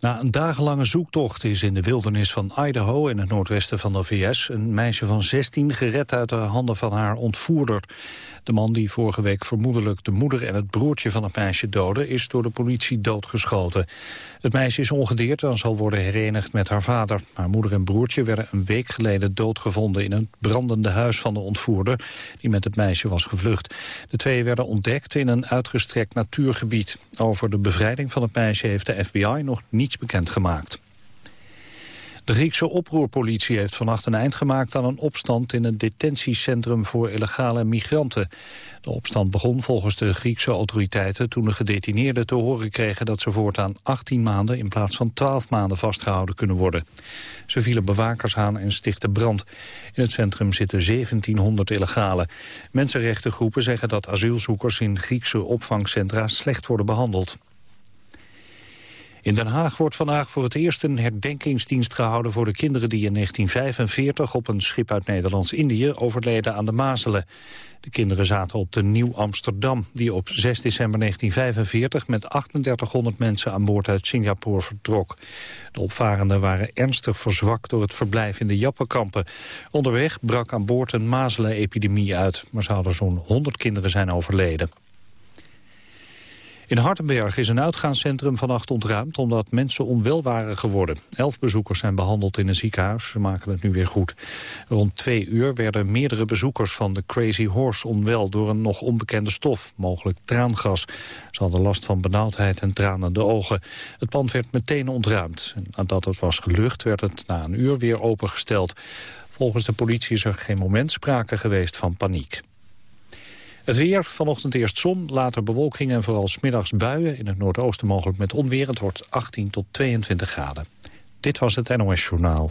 Na een dagenlange zoektocht is in de wildernis van Idaho... in het noordwesten van de VS een meisje van 16 gered uit de handen van haar ontvoerder. De man die vorige week vermoedelijk de moeder en het broertje van het meisje doodde... is door de politie doodgeschoten. Het meisje is ongedeerd en zal worden herenigd met haar vader. Haar moeder en broertje werden een week geleden doodgevonden... in een brandende huis van de ontvoerder die met het meisje was gevlucht. De twee werden ontdekt in een uitgestrekt natuurgebied. Over de bevrijding van het meisje heeft de FBI nog niets bekendgemaakt. De Griekse oproerpolitie heeft vannacht een eind gemaakt aan een opstand in een detentiecentrum voor illegale migranten. De opstand begon volgens de Griekse autoriteiten toen de gedetineerden te horen kregen dat ze voortaan 18 maanden in plaats van 12 maanden vastgehouden kunnen worden. Ze vielen bewakers aan en stichtten brand. In het centrum zitten 1700 illegalen. Mensenrechtengroepen zeggen dat asielzoekers in Griekse opvangcentra slecht worden behandeld. In Den Haag wordt vandaag voor het eerst een herdenkingsdienst gehouden voor de kinderen die in 1945 op een schip uit Nederlands-Indië overleden aan de Mazelen. De kinderen zaten op de Nieuw Amsterdam, die op 6 december 1945 met 3800 mensen aan boord uit Singapore vertrok. De opvarenden waren ernstig verzwakt door het verblijf in de Jappenkampen. Onderweg brak aan boord een mazelenepidemie uit, maar zouden zo'n 100 kinderen zijn overleden. In Hartenberg is een uitgaanscentrum vannacht ontruimd omdat mensen onwel waren geworden. Elf bezoekers zijn behandeld in een ziekenhuis. Ze maken het nu weer goed. Rond twee uur werden meerdere bezoekers van de Crazy Horse onwel door een nog onbekende stof, mogelijk traangas. Ze hadden last van benauwdheid en tranende ogen. Het pand werd meteen ontruimd. nadat het was gelucht werd het na een uur weer opengesteld. Volgens de politie is er geen moment sprake geweest van paniek. Het weer, vanochtend eerst zon, later bewolking en vooral smiddags buien. In het noordoosten mogelijk met onweer. Het wordt 18 tot 22 graden. Dit was het NOS Journaal.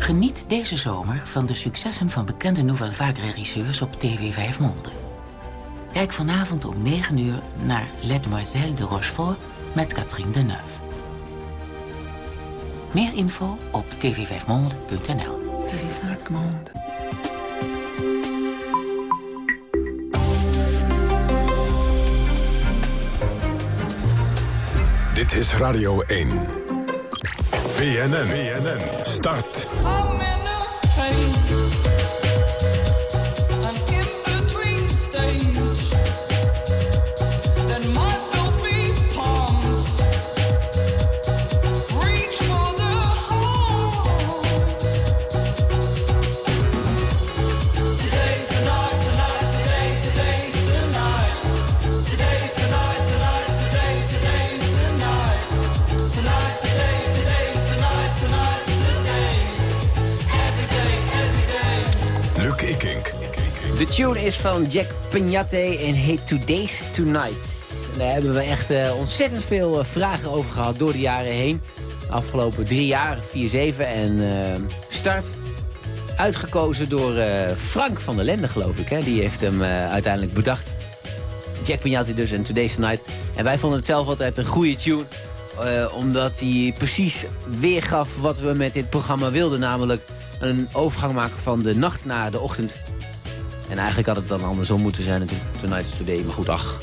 Geniet deze zomer van de successen van bekende Nouvelle Vague regisseurs op TV 5 Monde. Kijk vanavond om 9 uur naar Les Demoiselles de Rochefort met Catherine Deneuve. Meer info op tv5monde.nl. Dit is Radio 1. BNN, BNN, start. Is van Jack Pignate en heet Today's Tonight. En daar hebben we echt uh, ontzettend veel uh, vragen over gehad door de jaren heen. De afgelopen drie jaar, 4-7 en uh, start. Uitgekozen door Frank van der Lende, geloof ik. Hè? Die heeft hem uiteindelijk bedacht. Jack Pignate dus en Today's Tonight. En wij vonden het zelf altijd een goede tune. omdat hij precies weergaf wat we met dit programma wilden. Namelijk een overgang maken van de nacht naar de ochtend. En eigenlijk had het dan andersom moeten zijn natuurlijk. Tonight's Today. Maar goed, ach,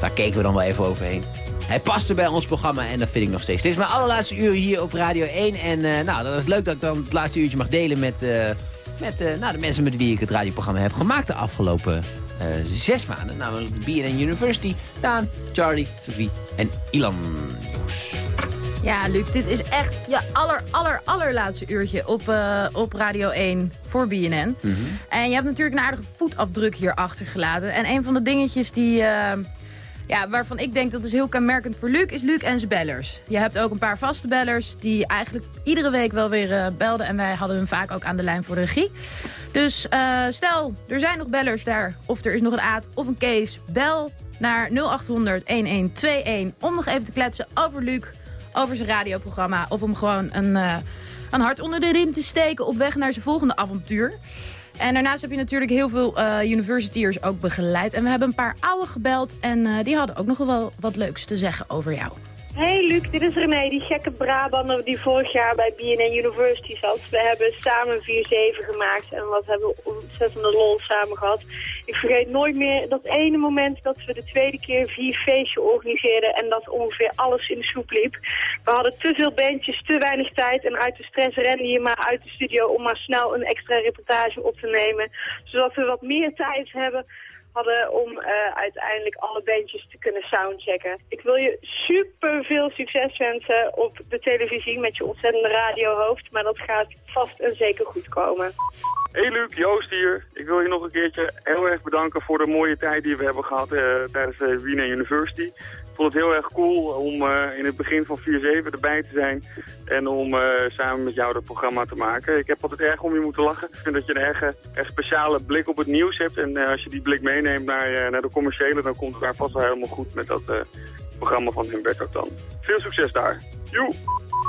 daar keken we dan wel even overheen. Hij paste bij ons programma en dat vind ik nog steeds. Dit is mijn allerlaatste uur hier op Radio 1. En uh, nou, dat is leuk dat ik dan het laatste uurtje mag delen met, uh, met uh, nou, de mensen met wie ik het radioprogramma heb gemaakt de afgelopen zes maanden. Namelijk de BNN University. Daan, Charlie, Sophie en Ilan. Ja, Luc, dit is echt je aller, aller, allerlaatste uurtje op, uh, op Radio 1 voor BNN. Mhm. En je hebt natuurlijk een aardige voetafdruk hier achtergelaten. En een van de dingetjes die... Uh, ja, waarvan ik denk dat is heel kenmerkend voor Luc, is Luc en zijn bellers. Je hebt ook een paar vaste bellers die eigenlijk iedere week wel weer uh, belden. En wij hadden hem vaak ook aan de lijn voor de regie. Dus uh, stel, er zijn nog bellers daar, of er is nog een Aad of een Kees. Bel naar 0800 1121 om nog even te kletsen over Luc, over zijn radioprogramma... of om gewoon een, uh, een hart onder de riem te steken op weg naar zijn volgende avontuur. En daarnaast heb je natuurlijk heel veel uh, ook begeleid. En we hebben een paar oude gebeld en uh, die hadden ook nog wel wat leuks te zeggen over jou. Hey Luc, dit is René, die gekke Brabander die vorig jaar bij BNN University zat. We hebben samen 4-7 gemaakt en wat hebben we ontzettende lol samen gehad. Ik vergeet nooit meer dat ene moment dat we de tweede keer vier feestje organiseerden en dat ongeveer alles in de soep liep. We hadden te veel bandjes, te weinig tijd en uit de stress rende je maar uit de studio om maar snel een extra reportage op te nemen. Zodat we wat meer tijd hebben hadden om uh, uiteindelijk alle bandjes te kunnen soundchecken. Ik wil je super veel succes wensen op de televisie met je ontzettende radiohoofd, maar dat gaat vast en zeker goed komen. Hey Luc, Joost hier. Ik wil je nog een keertje heel erg bedanken voor de mooie tijd die we hebben gehad uh, tijdens de Wiener University vond het heel erg cool om uh, in het begin van 4-7 erbij te zijn. En om uh, samen met jou dat programma te maken. Ik heb altijd erg om je moeten lachen. Ik vind dat je een erg, erg speciale blik op het nieuws hebt. En uh, als je die blik meeneemt naar, naar de commerciële, dan komt het daar vast wel helemaal goed met dat programma van Humberto Tan. Veel succes daar. Joe!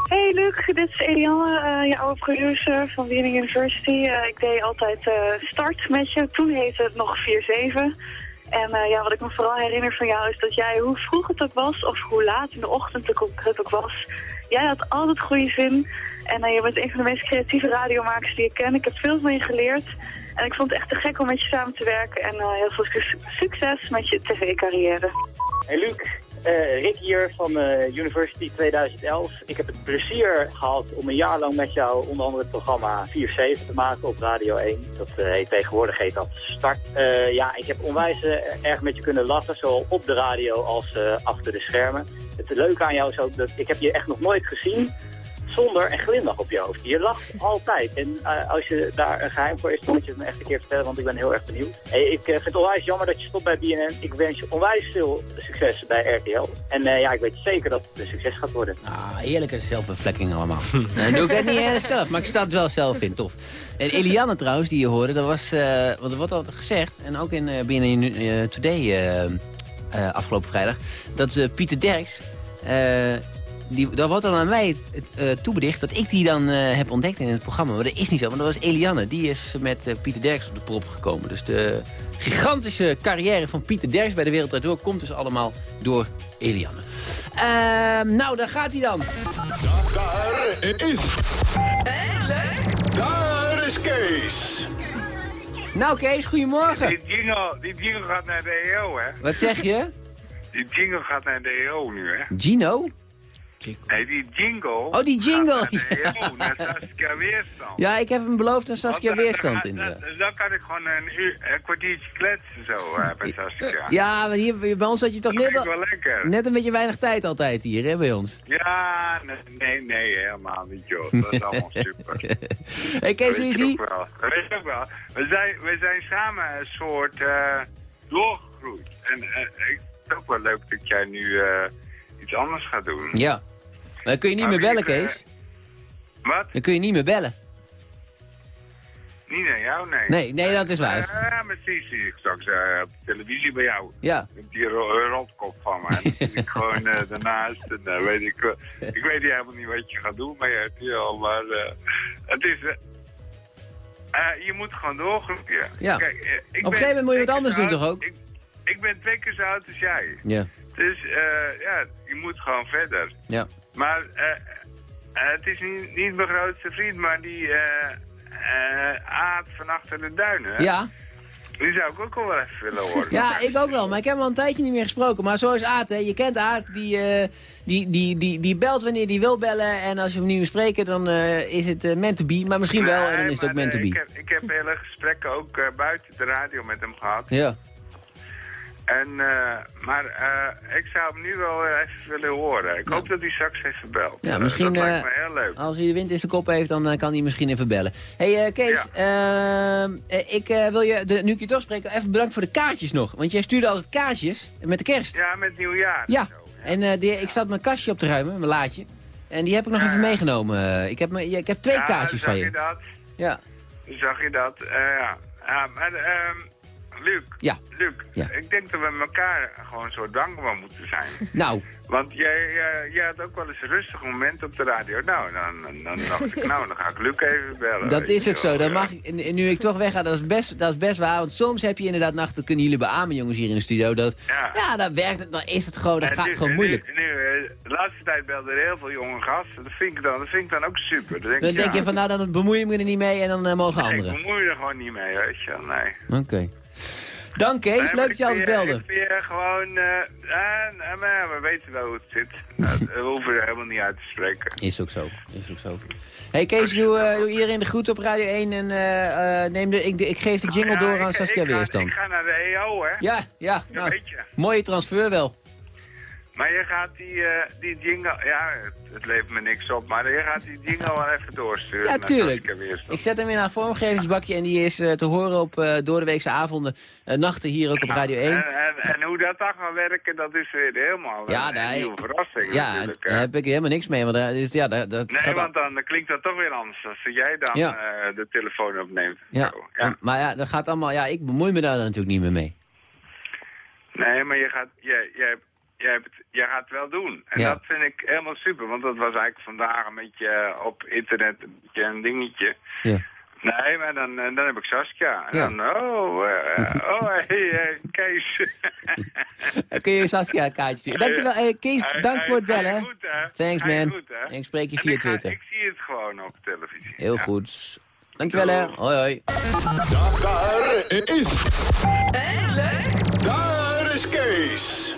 Hey Luc, dit is Eliane, uh, jouw producer van Wiening University. Ik deed altijd start met je. Toen heette het nog 4-7. En uh, ja, wat ik me vooral herinner van jou is dat jij, hoe vroeg het ook was, of hoe laat in de ochtend het ook was, jij had altijd goede zin. En uh, je bent een van de meest creatieve radiomakers die ik ken. Ik heb veel van je geleerd. En ik vond het echt te gek om met je samen te werken. En uh, heel veel succes met je tv-carrière. Hey Luc, uh, Rick hier van uh, University 2011. Ik heb het plezier gehad om een jaar lang met jou onder andere het programma 4-7 te maken op Radio 1. Dat uh, heet, tegenwoordig heet dat Start. ja, ik heb onwijs erg met je kunnen lachen, zowel op de radio als achter de schermen. Het leuke aan jou is ook dat ik heb je echt nog nooit gezien zonder een glimlach op je hoofd. Je lacht altijd. En uh, als je daar een geheim voor is, dan moet je het me echt een keer vertellen, want ik ben heel erg benieuwd. Hey, ik uh, vind het onwijs jammer dat je stopt bij BNN. Ik wens je onwijs veel succes bij RTL. En uh, ja, ik weet zeker dat het een succes gaat worden. Ah, heerlijke zelfbevlekking allemaal. Dan doe ik het niet zelf, maar ik sta het wel zelf in, tof. En Eliane trouwens, die je hoorde, dat was, want er wordt altijd gezegd, en ook in BNN Today afgelopen vrijdag, dat Pieter Derks die, daar wordt dan aan mij uh, toebedicht dat ik die dan uh, heb ontdekt in het programma. Maar dat is niet zo, want dat was Eliane. Die is met uh, Pieter Derks op de prop gekomen. Dus de gigantische carrière van Pieter Derks bij de Wereld Door komt dus allemaal door Eliane. Ehm, nou, daar gaat hij dan. Daar is... Daar is Kees. Nou Kees, goedemorgen. Die jingle, die jingle gaat naar de EO, hè? Wat zeg je? Die jingle gaat naar de EO nu, hè? Gino? Nee, die jingle. Oh, die jingle. Ja. EO, naar Saskia Weerstand. Ja, ik heb hem beloofd aan Saskia Weerstand. In dan, dan kan ik gewoon een, uur, een kwartiertje kletsen zo uh, bij Saskia. Ja, maar hier, bij ons had je toch net, wel net een beetje weinig tijd altijd hier, hè, bij ons. Ja, nee, nee, helemaal niet, joh. Dat is allemaal super. hey, Kees? Weet je ook wel. We zijn, we zijn samen een soort uh, doorgegroeid. En uh, ik vind het ook wel leuk dat jij nu iets anders gaat doen. Ja. Maar dan kun je niet Maar meer bellen, wie, eh, Kees. Wat? Dan kun je niet meer bellen. Niet naar jou, nee. Nee, nee, dat is waar. Ja, precies. ik straks uh, op de televisie bij jou. Ja. Die ro rotkop van me. Dan ik gewoon uh, daarnaast. En dan weet ik, uh, ik weet helemaal niet wat je gaat doen bij RTL. Maar het is... je moet gewoon doorgroeien. Ja. Kijk, ik Op een gegeven moment moet je wat anders doen, toch ook? Ik, ik ben twee keer zo oud als jij. Ja. Dus ja, je moet gewoon verder. Ja. Maar het is niet, niet mijn grootste vriend, maar die uh, Aad van achter de duinen. Ja. Die zou ik ook wel even willen horen. Ja, ik ook wel. Maar ik heb hem al een tijdje niet meer gesproken. Maar zo is Aad, hè. Je kent Aad. Die, uh, die, die, die, die belt wanneer hij wil bellen. En als we hem niet meer spreken, dan uh, is het uh, meant to be. Maar misschien nee, wel, en dan is het ook meant to be. Ik heb, ik heb hele gesprekken ook buiten de radio met hem gehad. Ja. En, eh, maar eh, ik zou hem nu wel even willen horen. Ik hoop dat hij straks even belt. Ja, misschien, dat lijkt eh, me heel leuk. Als hij de wind in zijn kop heeft, dan kan hij misschien even bellen. hey, Kees, ik wil je, de, nu ik je toch spreek, even bedankt voor de kaartjes nog. Want jij stuurde altijd kaartjes met de kerst. Ja, met nieuwjaar. Ja, en die, ik zat mijn kastje op te ruimen, mijn laadje. En die heb ik nog even meegenomen. Ik, heb, ik heb twee kaartjes zag van je je. dat? Ja. Zag je dat? Ja. ja, maar ehm Luc, Ja. Luc Ja. ik denk dat we elkaar gewoon zo dankbaar moeten zijn. Nou, Want jij, jij, jij had ook wel eens een rustig moment op de radio. Nou, dan, dan, dan dacht ik, nou, dan ga ik Luc even bellen. dat is ook zo. Dat ja. mag, ik- nu ik toch wegga, dat is, best, dat is best waar. Want soms heb je inderdaad nachten, kunnen jullie beamen jongens hier in de studio. Dat, ja. dan werkt het, dan is het gewoon, dan En gaat nu- gewoon moeilijk. Nu, eh, de laatste tijd belden er heel veel jonge gasten. Dat vind ik dan, dat vind ik dan ook super. Dan denk, Dan ik, denk ja, je van, nou dan bemoei je me er niet mee en dan eh, mogen nee, anderen. Ik bemoei er gewoon niet mee, weet je wel, nee. Oké. Dank Kees, Nee, leuk dat je altijd belde. Ik eh, gewoon, eh, eh, maar we weten wel hoe het zit. Nou, we hoeven er helemaal niet uit te spreken. Is ook zo, is ook zo. Hey Kees, doe, eh, doe iedereen de groet op Radio 1 en neem de, ik, ik geef de jingle Ja, door aan Saskia Weerstand. Ik ga naar de EO, hè? Ja, ja, nou, weet je. mooie transfer wel. Maar je gaat die, eh, die jingle... Ja, het, het levert me niks op, maar je gaat die jingle wel even doorsturen. Ja, tuurlijk. Ik zet hem in een vormgevingsbakje en die is eh, te horen op uh, doordeweekse avonden, nachten hier ook op Radio 1. En, en, en hoe dat dan gaat werken, dat is weer helemaal Ja, een, daar- nieuwe verrassing Ja, natuurlijk. daar heb ik helemaal niks mee, want daar is, ja, dat, dat Nee, want dan klinkt dat toch weer anders als jij dan Ja. de telefoon opneemt. ja, ja. Maar ja, dat gaat allemaal, ja, ik bemoei me daar natuurlijk niet meer mee. Nee, maar je gaat, jij, jij, jij, hebt, jij gaat het wel doen. En Ja. dat vind ik helemaal super, want dat was eigenlijk vandaag een beetje eh, op internet een, beetje een dingetje. Ja. Nee, maar dan, eh, dan heb ik Saskia. En Ja. dan, oh, eh, oh, hey, Kees. Dan kun je Saskia een kaartje sturen. Dankjewel, hey, Kees, dank voor het bellen. goed, hè? Thanks man. goed, hè? En ik spreek je via ik ga- Twitter. Ik zie het gewoon op televisie. Heel goed. Dankjewel hè. Hoi hoi. Daar is... Daar is Kees.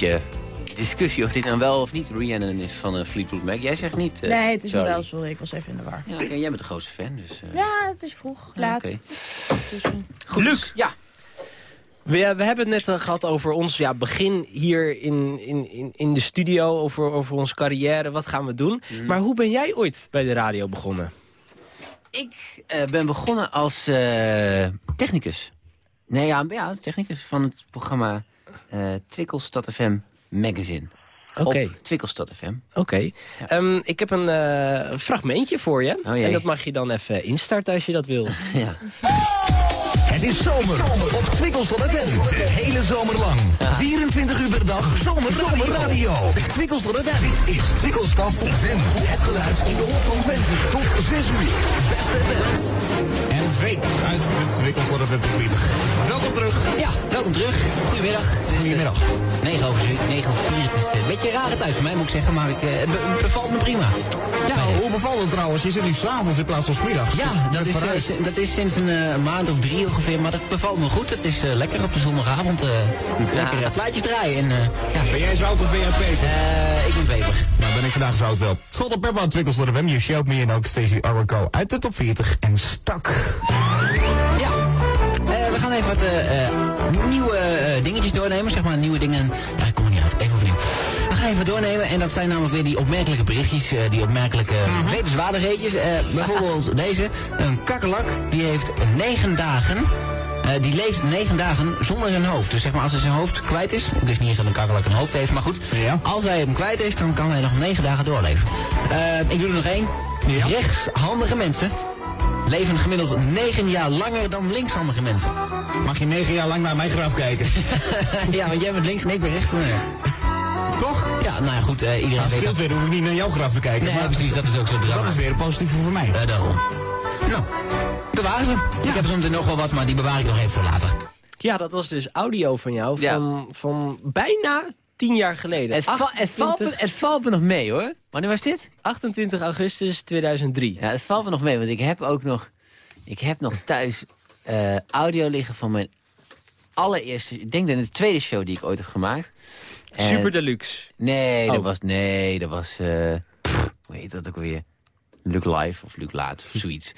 Beetje discussie of dit nou wel of niet Rhiannon is van uh, Fleetwood Mac. Jij zegt niet, uh, Nee, het is wel, sorry, ik was even in de war. Ja, jij bent de grootste fan, dus... uh, Ja, het is vroeg, laat. oké. Dus, eh, Goed. Luc. Ja. We, we hebben het net eh, gehad over ons ja, begin hier in, in, in, in de studio, over, over onze carrière, wat gaan we doen. Maar hoe ben jij ooit bij de radio begonnen? Ik eh, ben begonnen als eh, technicus. Nee, ja, ja, technicus van het programma eh Twikkelstad FM Magazine. Oké. Twikkelstad FM. Oké. Ehm, ik heb een eh, fragmentje voor je. Oh, en dat mag je dan even instarten als je dat wil. Ja. Het is zomer op Twikkelstad FM. De hele zomer lang. 24 uur per dag. Zomer radio. Twikkelstad FM. Dit is Twikkelstad FM. Het geluid in de hof van 20 tot 6 uur. Beste FM. En Veek uit de Twikkelstad FM 20. Welkom terug. Ja, welkom terug. Goedemiddag. Het is, eh, Goedemiddag. 9 over 9 over 4. Het is eh, een beetje een rare tijd voor mij, moet ik zeggen. Maar ik, eh, het be- het bevalt me prima. Ja, hoe bevalt het trouwens? Je zit nu s'avonds in plaats van 's middags. Ja, dat is, eh, dat is sinds een eh, maand of drie ongeveer. Maar dat bevalt me goed. Het is eh, lekker op de zondagavond. eh Lekker uh, plaatje draaien. En, eh, ja. Ben jij zout of ben jij peper? Eh, ik ben peper. Nou, ben ik vandaag zout wel. Salt en pepper aan Twikkelstad FM. Je showt me en ook Stacey Araco uit de top 40 en stak. Ja, eh, we gaan even wat eh, eh, nieuwe eh, dingetjes doornemen. Zeg maar nieuwe dingen. Even doornemen. En dat zijn namelijk weer die opmerkelijke berichtjes. eh, die opmerkelijke wetenswaardigheidjes. Eh, bijvoorbeeld deze. Een kakkerlak. Die heeft negen dagen. eh, die leeft negen dagen zonder zijn hoofd. Dus zeg maar als hij zijn hoofd kwijt is. Ik wist niet eens dat een kakkerlak een hoofd heeft. Maar goed. Als hij hem kwijt is. Dan kan hij nog negen dagen doorleven. Ik doe er nog één. Rechtshandige mensen leven gemiddeld 9 jaar langer dan linkshandige mensen. Mag je negen jaar lang naar mijn graf kijken? ja, want jij bent links en ik ben rechts. Toch? Ja, nou ja, goed, eh, iedereen Als weet dat. weer hoef ik niet naar jouw graf te kijken. Nee, maar precies, dat is ook zo drama. Dat is weer een positieve voor mij. Eh, daarom. Nou, daar waren ze. Ik heb zometeen nog wel wat, maar die bewaar ik nog even voor later. Ja, dat was dus audio van jou van, van bijna tien jaar geleden. Het, va- het, valt me, het valt me nog mee hoor. Wanneer was dit? 28 augustus 2003. Ja, het valt me nog mee, want ik heb ook nog, ik heb nog thuis eh, audio liggen van mijn allereerste, ik denk dat de tweede show die ik ooit heb gemaakt. En- Super Deluxe. Nee, dat Oh. was, nee, dat was, pff, hoe heet dat ook weer? Luc Live of Luc Laat of zoiets.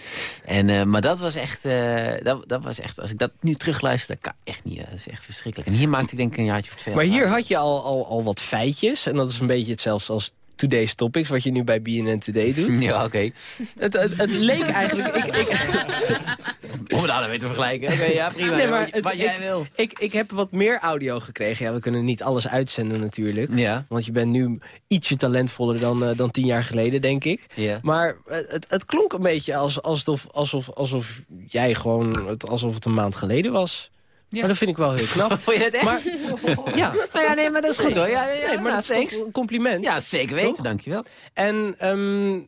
En, eh, maar dat was echt, eh, dat, dat was echt, als ik dat nu terugluister, dat kan echt niet. Dat is echt verschrikkelijk. En hier maakte ik denk ik een jaartje of twee. Maar hier had je al, al, al wat feitjes. En dat is een beetje hetzelfde als Today's Topics, wat je nu bij BNN Today doet. Ja, oké. Het, het, het leek eigenlijk... Ik, ik, Om het nou mee te vergelijken. Oké, ja, prima. Nee, maar wat, het- wat jij ik- wil. Ik, ik heb wat meer audio gekregen. Ja, we kunnen niet alles uitzenden natuurlijk. Ja. Want je bent nu ietsje talentvoller dan, eh, dan tien jaar geleden, denk ik. Ja. Maar het, het klonk een beetje als, alsof, alsof, alsof jij gewoon... Het, alsof het een maand geleden was. Maar dat vind ik wel heel knap. Vond je dat echt? Maar, ja. Nou ja, nee, maar dat is goed hoor. Ja, ja, ja, Nee, maar nou, dat is een compliment. Ja, zeker weten. Toch? Dankjewel. En ehm,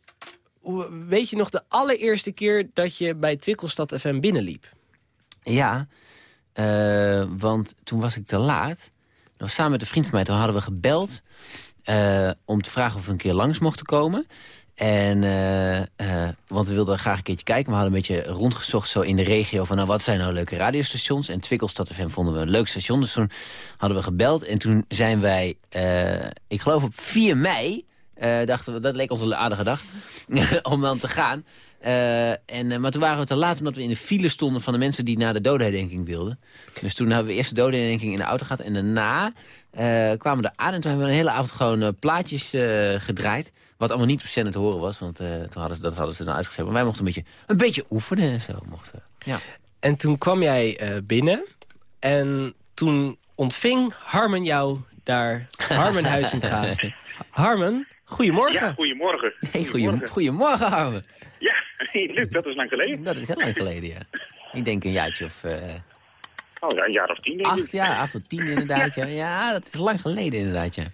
weet je nog de allereerste keer dat je bij Twikkelstad FM binnenliep? Ja, eh, want toen was ik te laat. Was samen met een vriend van mij. Toen hadden we gebeld eh, om te vragen of we een keer langs mochten komen. En, eh, eh, want we wilden graag een keertje kijken. We hadden een beetje rondgezocht zo in de regio van nou, wat zijn nou leuke radiostations. En Twikkelstad FM vonden we een leuk station. Dus toen hadden we gebeld. En toen zijn wij, eh, ik geloof op 4 mei, dachten we, dat leek ons een aardige dag, om dan te gaan. Eh, en, eh, maar toen waren we te laat omdat we in de file stonden van de mensen die naar de dodenherdenking wilden. Dus toen hebben we eerst de dodenherdenking in de auto gehad. En daarna eh, kwamen we er aan en toen hebben we een hele avond gewoon eh, plaatjes eh, gedraaid. Wat allemaal niet op zender te horen was, want eh, toen hadden ze, dat hadden ze dan uitgeschreven. Maar wij mochten een beetje, een beetje oefenen en zo. Mochten. Ja. En toen kwam jij eh, binnen en toen ontving Harmen jou daar, Harmen Huizinga. Harmen, goedemorgen. Ja, goedemorgen. Hey, goedemorgen. Goedemorgen, Harmen. Ja, Luc, dat is lang geleden. Dat is heel lang geleden, ja. Ik denk een jaartje of... eh, Oh ja, een jaar of tien. Acht jaar, acht tot tien inderdaad. Ja. ja, dat is lang geleden inderdaad, ja.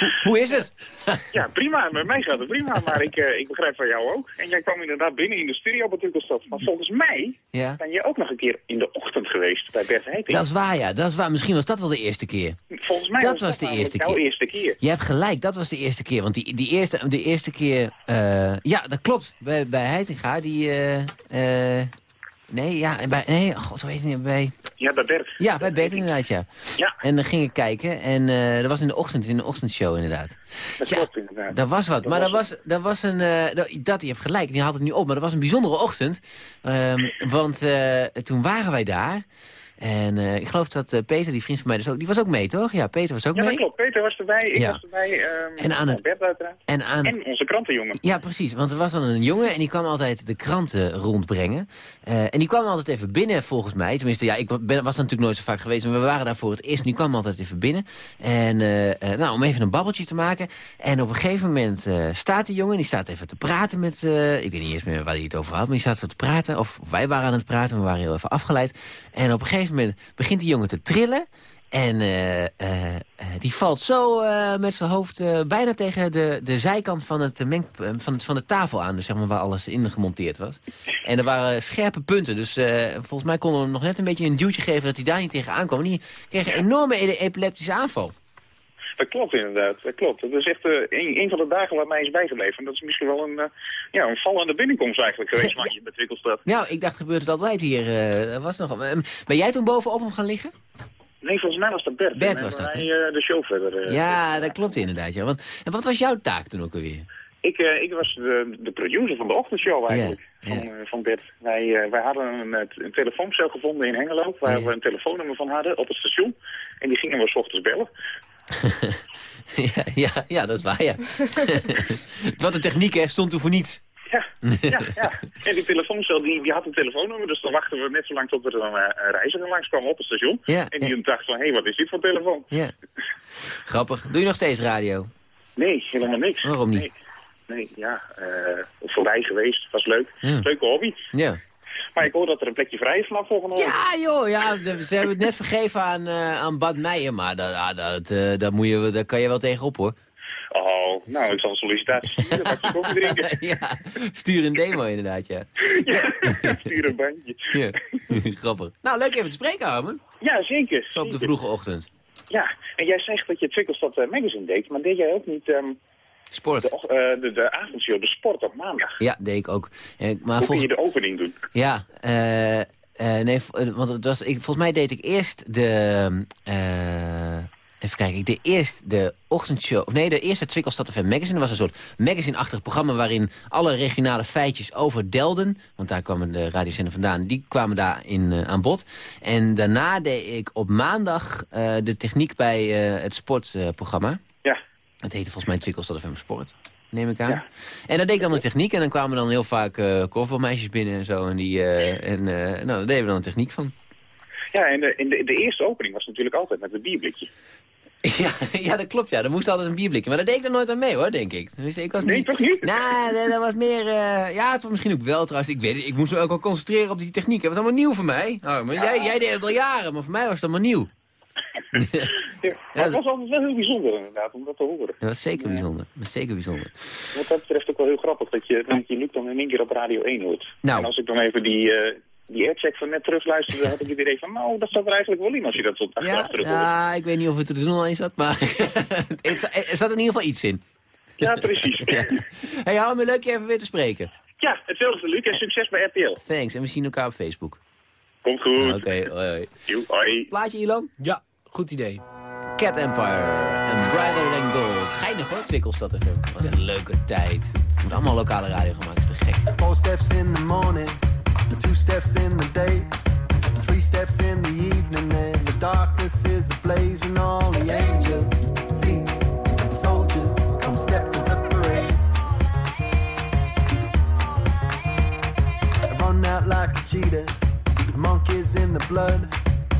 Hoe, is het? Ja, prima. Met mij gaat het prima, maar ik, eh, ik begrijp van jou ook. En jij kwam inderdaad binnen in de studio op Tukkelstad. Maar volgens mij Ja. ben je ook nog een keer in de ochtend geweest bij Bert Heiting. Dat is waar, ja. Dat is waar. Misschien was dat wel de eerste keer. Volgens mij dat was, was de eerste jouw keer. eerste keer. Je hebt gelijk, dat was de eerste keer. Want die, die eerste, de eerste keer... eh, ja, dat klopt. Bij, bij Heitinga, die... eh, nee, ja, bij, nee, god, hoe heet het niet? Bij Ja, bij Bert. Ja, bij Bert inderdaad, ja. Ja. En dan ging ik kijken en eh, dat was in de ochtend, in de ochtendshow inderdaad. Dat Ja, klopt inderdaad. Dat was wat, Dat maar was dat was, dat was een... eh, dat, dat, je hebt gelijk, die haalt het nu op, maar dat was een bijzondere ochtend. Ehm, want eh, toen waren wij daar. En eh, ik geloof dat eh, Peter, die vriend van mij, dus ook, die was ook mee, toch? Ja, Peter was ook Ja, mee. klopt. Peter was erbij, ik Ja. was erbij. ehm, En aan het- Bert uiteraard. En aan En onze krantenjongen. Ja, precies. Want er was dan een jongen en die kwam altijd de kranten rondbrengen. Eh, en die kwam altijd even binnen, volgens mij. Tenminste, ja, ik ben, was natuurlijk nooit zo vaak geweest. Maar we waren daar voor het eerst. Die kwam altijd even binnen. En nou, om even een babbeltje te maken. En op een gegeven moment staat die jongen. Die staat even te praten met... ik weet niet eens meer waar hij het over had. Maar die staat zo te praten. Of, of wij waren aan het praten. We waren heel even afgeleid. En op een gegeven moment begint die jongen te trillen. En eh, eh, eh, die valt zo met zijn hoofd bijna tegen de, de zijkant van, het, van, van de tafel aan. Dus zeg maar waar alles in gemonteerd was. En er waren scherpe punten. Dus volgens mij konden we nog net een beetje een duwtje geven dat hij daar niet tegen aankwam. En die kreeg een enorme epileptische aanval. Dat klopt inderdaad, dat klopt. Dat is echt eh, een, een van de dagen waar mij is bijgebleven. En dat is misschien wel een, eh, ja, een vallende binnenkomst eigenlijk geweest, van je bij Twikkelstad. Nou, ik dacht, gebeurt het altijd hier. eh, er was nog, eh, ben jij toen bovenop hem gaan liggen? Nee, volgens mij was dat Bert. Bert was dat, hij, de show verder. ja, dat klopt inderdaad. Ja. Want, en wat was jouw taak toen ook alweer? Ik, ik was de, de producer van de ochtendshow eigenlijk, van, van Bert. Wij, wij hadden een, een telefooncel gevonden in Hengelo, waar we een telefoonnummer van hadden op het station. En die gingen we 's ochtends bellen. ja, ja, ja, dat is waar, ja. Wat de techniek, hè, stond toen voor niets. Ja, ja, ja. En die telefooncel die, die had een telefoonnummer, dus dan wachten we net zo lang tot er een, eh, een reiziger langskwam op het station. Ja, en die dacht van, hé, hey, wat is dit voor telefoon? Ja. Grappig. Doe je nog steeds radio? Nee, helemaal niks. Waarom niet? Nee, nee ja, eh, voorbij geweest, was leuk. Ja. Leuke hobby. Ja. Maar ik hoor dat er een plekje vrij is vanaf volgende week. Ja, joh, ja, ze hebben het net vergeven aan, eh, aan Bad Meijer, maar dat, ja, dat, eh, daar, moet je, daar kan je wel tegenop, hoor. Oh, nou, ik zal een sollicitatie sturen, dat koffie drinken. ja, stuur een demo inderdaad, ja. Ja, stuur een bandje. ja. Grappig. Nou, leuk even te spreken, Harmen. Ja, zeker. Zo op de vroege ochtend. Ja, en jij zegt dat je Twikkelstad eh, Magazine deed, maar deed jij ook niet ehm, Sport. de, eh, de, de avondshow, de sport op maandag? Ja, deed ik ook. Eh, maar Hoe kun volgens- je de opening doen? Ja, eh, nee, want het was, ik, volgens mij deed ik eerst de... even kijken, ik deed eerst de ochtendshow... Of nee, de eerste Twikkelstad FM Magazine. Dat was een soort magazine-achtig programma... waarin alle regionale feitjes over Delden... want daar kwamen de radiozender vandaan... die kwamen daarin in aan bod. En daarna deed ik op maandag de techniek bij het sportprogramma. Het heette volgens mij Twikkelstad FM Sport. Neem ik aan. En dan deed ik dan de techniek. En dan kwamen dan heel vaak eh korfbalmeisjes binnen en zo. En, die, eh, en eh, nou, daar deden we dan een techniek van. Ja, en de, in de, de eerste opening was natuurlijk altijd met het bierblikje. Ja, ja, dat klopt. Ja. Er moest altijd een bierblikje. Maar daar deed ik er nooit aan mee, hoor, denk ik. Tenminste, ik was Nee, niet... toch niet? Nee, nee, dat was meer... ja, het was misschien ook wel trouwens. Ik weet het. Ik moest me ook wel concentreren op die techniek. Dat was allemaal nieuw voor mij. Nou, maar jij, jij deed het al jaren, maar voor mij was het allemaal nieuw. Ja, maar het was altijd wel heel bijzonder inderdaad, om dat te horen. Dat was zeker bijzonder. Dat was zeker bijzonder. Wat dat betreft ook wel heel grappig dat je, dat je Luc dan in één keer op Radio 1 hoort. Nou. En als ik dan even die, eh die aircheck van net terugluisterde, had ik het idee van, nou, dat staat er eigenlijk wel in als je dat tot achteraf Ja, terug hoort. ja, ik weet niet of het er toen al in zat, maar er zat in ieder geval iets in. Ja, precies. Ja. Hey, hou me leuk je even weer te spreken. Ja, hetzelfde Luc en succes bij RTL. Thanks, en we zien elkaar op Facebook. Komt goed. Oké, hoi, hoi. Joe, hoi. Plaatje, Ilan? Ja, goed idee. Cat Empire en Brighter Than Gold. Geinig hoor, Twikkelstad FM. was een leuke tijd. Moet allemaal lokale radio maken, is te gek. Four steps in the morning, two steps in the day, three steps in the evening, and the darkness is ablaze, and all the angels, seats, and soldiers come step to the parade. I run out like a cheetah, the monkeys in the blood.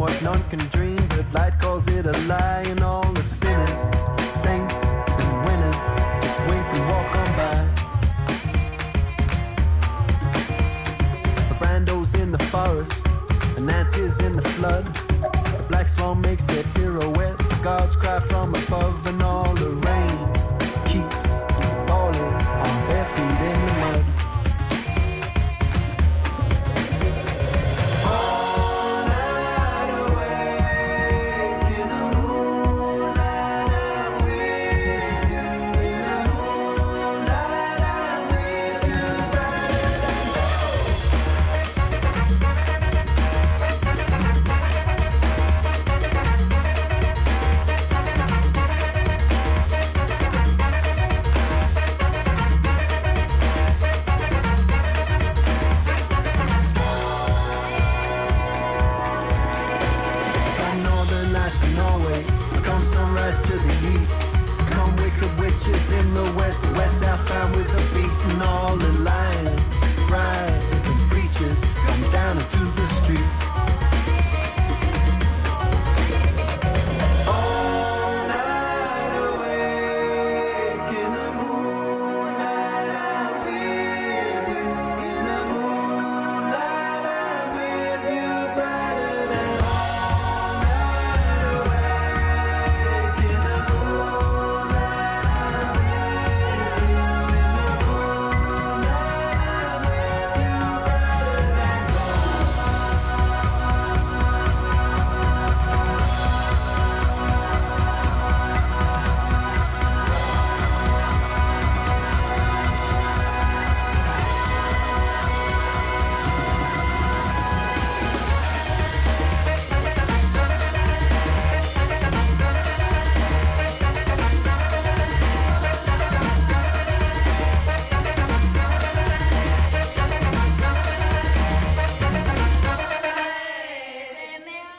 what none can dream, but light calls it a lie, and all the sinners, saints, and winners just wink and walk on by. The Brando's in the forest, and Nancy's in the flood. The black swan makes a pirouette, the gods cry from above, and all.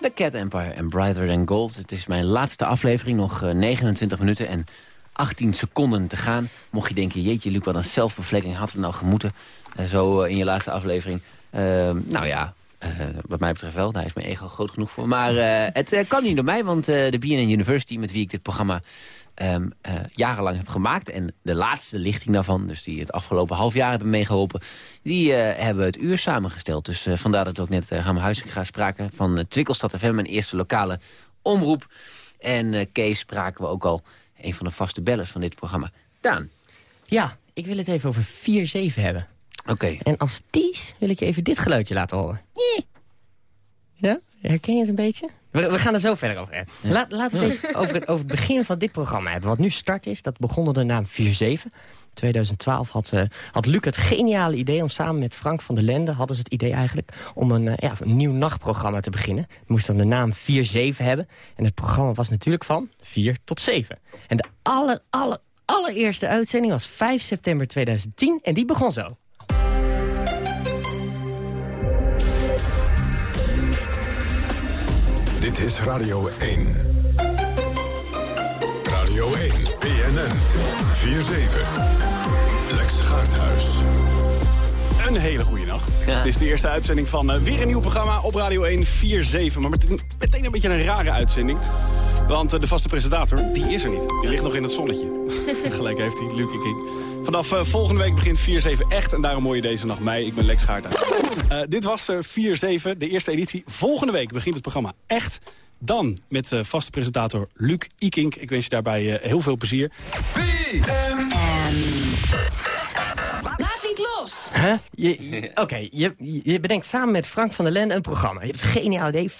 The Cat Empire en Brighter Than Gold. Het is mijn laatste aflevering, nog eh, 29 minuten en 18 seconden te gaan. Mocht je denken, jeetje Luc, wat een zelfbevlekking had het nou gemoeten. eh, zo eh, in je laatste aflevering. Ehm, nou ja, eh, wat mij betreft wel. Daar is mijn ego groot genoeg voor. Maar eh, het eh, kan niet door mij, want de BNN University... met wie ik dit programma ehm, eh, jarenlang heb gemaakt... en de laatste lichting daarvan, dus die het afgelopen half jaar hebben meegeholpen... die hebben het uur samengesteld. Dus vandaar dat we ook net uh, Ham Huizinga spraken... van Twikkelstad FM, mijn eerste lokale omroep. En Kees spraken we ook al, een van de vaste bellers van dit programma. Daan. Ja, ik wil het even over 4-7 hebben. Oké. En als tease wil ik je even dit geluidje laten horen. Ja? Herken je het een beetje? We, we gaan er zo verder over. Laat, laten we het eens over het, over het begin van dit programma hebben. Wat nu start is, dat begon onder de naam 4-7. 2012 had, uh, had Luc het geniale idee om samen met Frank van der Lende... hadden ze het idee eigenlijk om een, uh, ja, een nieuw nachtprogramma te beginnen. Het moest dan de naam 4-7 hebben. En het programma was natuurlijk van 4 tot 7. En de aller, aller, allereerste uitzending was 5 september 2010 en die begon zo. Dit is Radio 1. Radio 1, BNN. 4-7. Lex Gaarthuis. Een hele goede nacht. Ja. Het is de eerste uitzending van uh, weer een nieuw programma op Radio 1 4-7. Maar met, meteen een beetje een rare uitzending. Want uh, de vaste presentator, die is er niet. Die ligt nog in het zonnetje. Gelijk heeft hij, Luc King. Vanaf uh, volgende week begint 4-7 echt. En daarom hoor je deze nacht mij. Ik ben Lex Gaarthuis. dit was 4-7, de eerste editie. Volgende week begint het programma echt. Dan met uh, vaste presentator Luc Ikink. Ik wens je daarbij uh, heel veel plezier. Huh? Oké, okay, je, je bedenkt samen met Frank van der Lende een programma. Je hebt een geniaal idee,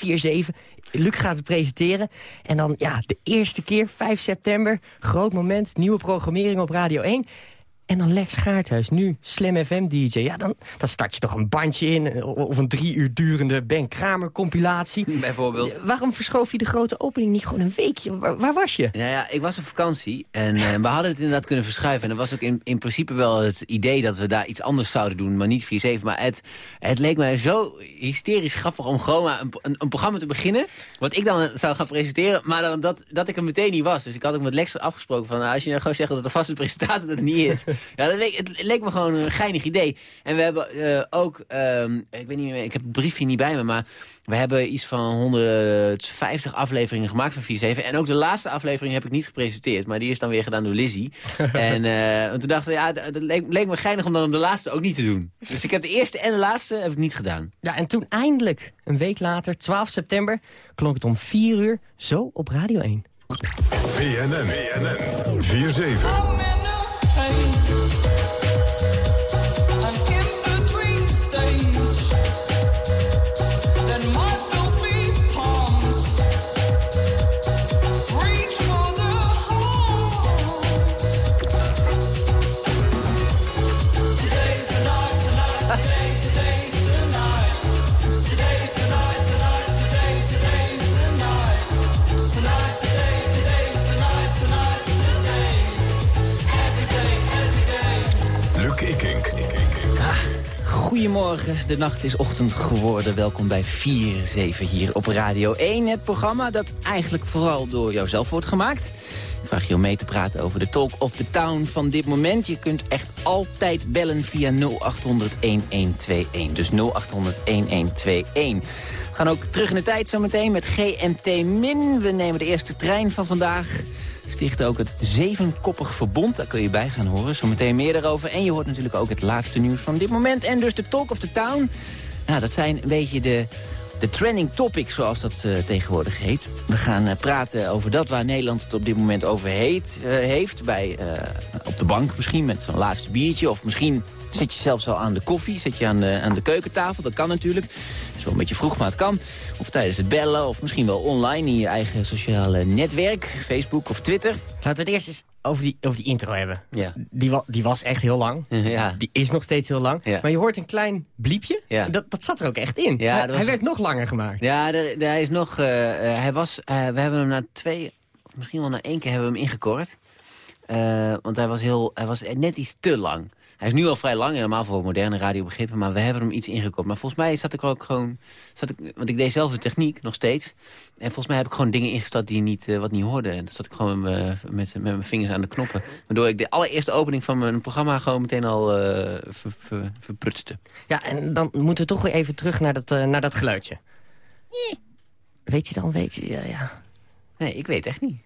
4-7. Luc gaat het presenteren. En dan, ja, de eerste keer, 5 september, groot moment, nieuwe programmering op Radio 1. En dan Lex Gaarthuis, nu Slam FM DJ. Ja, dan, dan start je toch een bandje in. Of een drie uur durende Ben Kramer compilatie. Bijvoorbeeld. Waarom verschoof je de grote opening niet gewoon een weekje? Waar, waar was je? Ja, ja, ik was op vakantie. En uh, we hadden het inderdaad kunnen verschuiven. En er was ook in, in principe wel het idee dat we daar iets anders zouden doen. Maar niet 4-7. Maar het, het leek mij zo hysterisch grappig om gewoon een, een, een, programma te beginnen. Wat ik dan zou gaan presenteren. Maar dan dat, dat ik er meteen niet was. Dus ik had ook met Lex afgesproken van... Nou, als je nou gewoon zegt dat de vaste presentator dat niet is... Ja, dat leek, het leek me gewoon een geinig idee. En we hebben uh, ook, um, ik weet niet meer, ik heb het briefje niet bij me, maar we hebben iets van 150 afleveringen gemaakt van 4-7. En ook de laatste aflevering heb ik niet gepresenteerd, maar die is dan weer gedaan door Lizzie. en, uh, en toen dachten we, ja, het leek, leek, me geinig om dan de laatste ook niet te doen. Dus ik heb de eerste en de laatste heb ik niet gedaan. Ja, en toen eindelijk, een week later, 12 september, klonk het om 4 uur zo op Radio 1. BNN, BNN, 4-7. Goedemorgen, de nacht is ochtend geworden. Welkom bij 4-7 hier op Radio 1. Het programma dat eigenlijk vooral door jouzelf wordt gemaakt. Ik vraag je om mee te praten over de talk of the town van dit moment. Je kunt echt altijd bellen via 0800-1121. Dus 0800-1121. We gaan ook terug in de tijd zometeen met GMT Min. We nemen de eerste trein van vandaag stichten ook het Zevenkoppig Verbond. Daar kun je bij gaan horen. Zometeen meer daarover. En je hoort natuurlijk ook het laatste nieuws van dit moment. En dus de Talk of the Town. Nou, dat zijn een beetje de, de trending topics, zoals dat eh, tegenwoordig heet. We gaan eh, praten over dat waar Nederland het op dit moment over heet, eh, heeft. Bij, op de bank misschien, met zo'n laatste biertje. Of misschien zit je zelfs al aan de koffie. Zit je aan de, aan de keukentafel. Dat kan natuurlijk. Wel een beetje vroeg, maar het kan. Of tijdens het bellen. Of misschien wel online in je eigen sociale netwerk. Facebook of Twitter. Laten we het eerst eens over die, over die intro hebben. Ja. Die, wa die was echt heel lang. Ja. Die is nog steeds heel lang. Ja. Maar je hoort een klein bliepje. Ja. Dat, dat zat er ook echt in. Ja, hij, was- hij werd nog langer gemaakt. Ja, er, er- hij is nog. eh, eh, hij was. eh, we hebben hem na twee, of misschien wel na één keer hebben we hem ingekort. Eh, want hij was, heel, hij was net iets te lang. Hij is nu al vrij lang, helemaal voor moderne radiobegrippen. Maar we hebben hem iets ingekort. Maar volgens mij zat ik ook gewoon... Zat ik, want ik deed zelf de techniek, nog steeds. En volgens mij heb ik gewoon dingen ingestart die je niet, eh, wat niet hoorde. En dan zat ik gewoon met, mijn- met, met mijn vingers aan de knoppen. Waardoor ik de allereerste opening van mijn programma gewoon meteen al eh, ver, ver- verprutste. Ja, en dan moeten we toch weer even terug naar dat, eh, naar dat geluidje. Weet je dan, weet je, ja, ja. Nee, ik weet echt niet.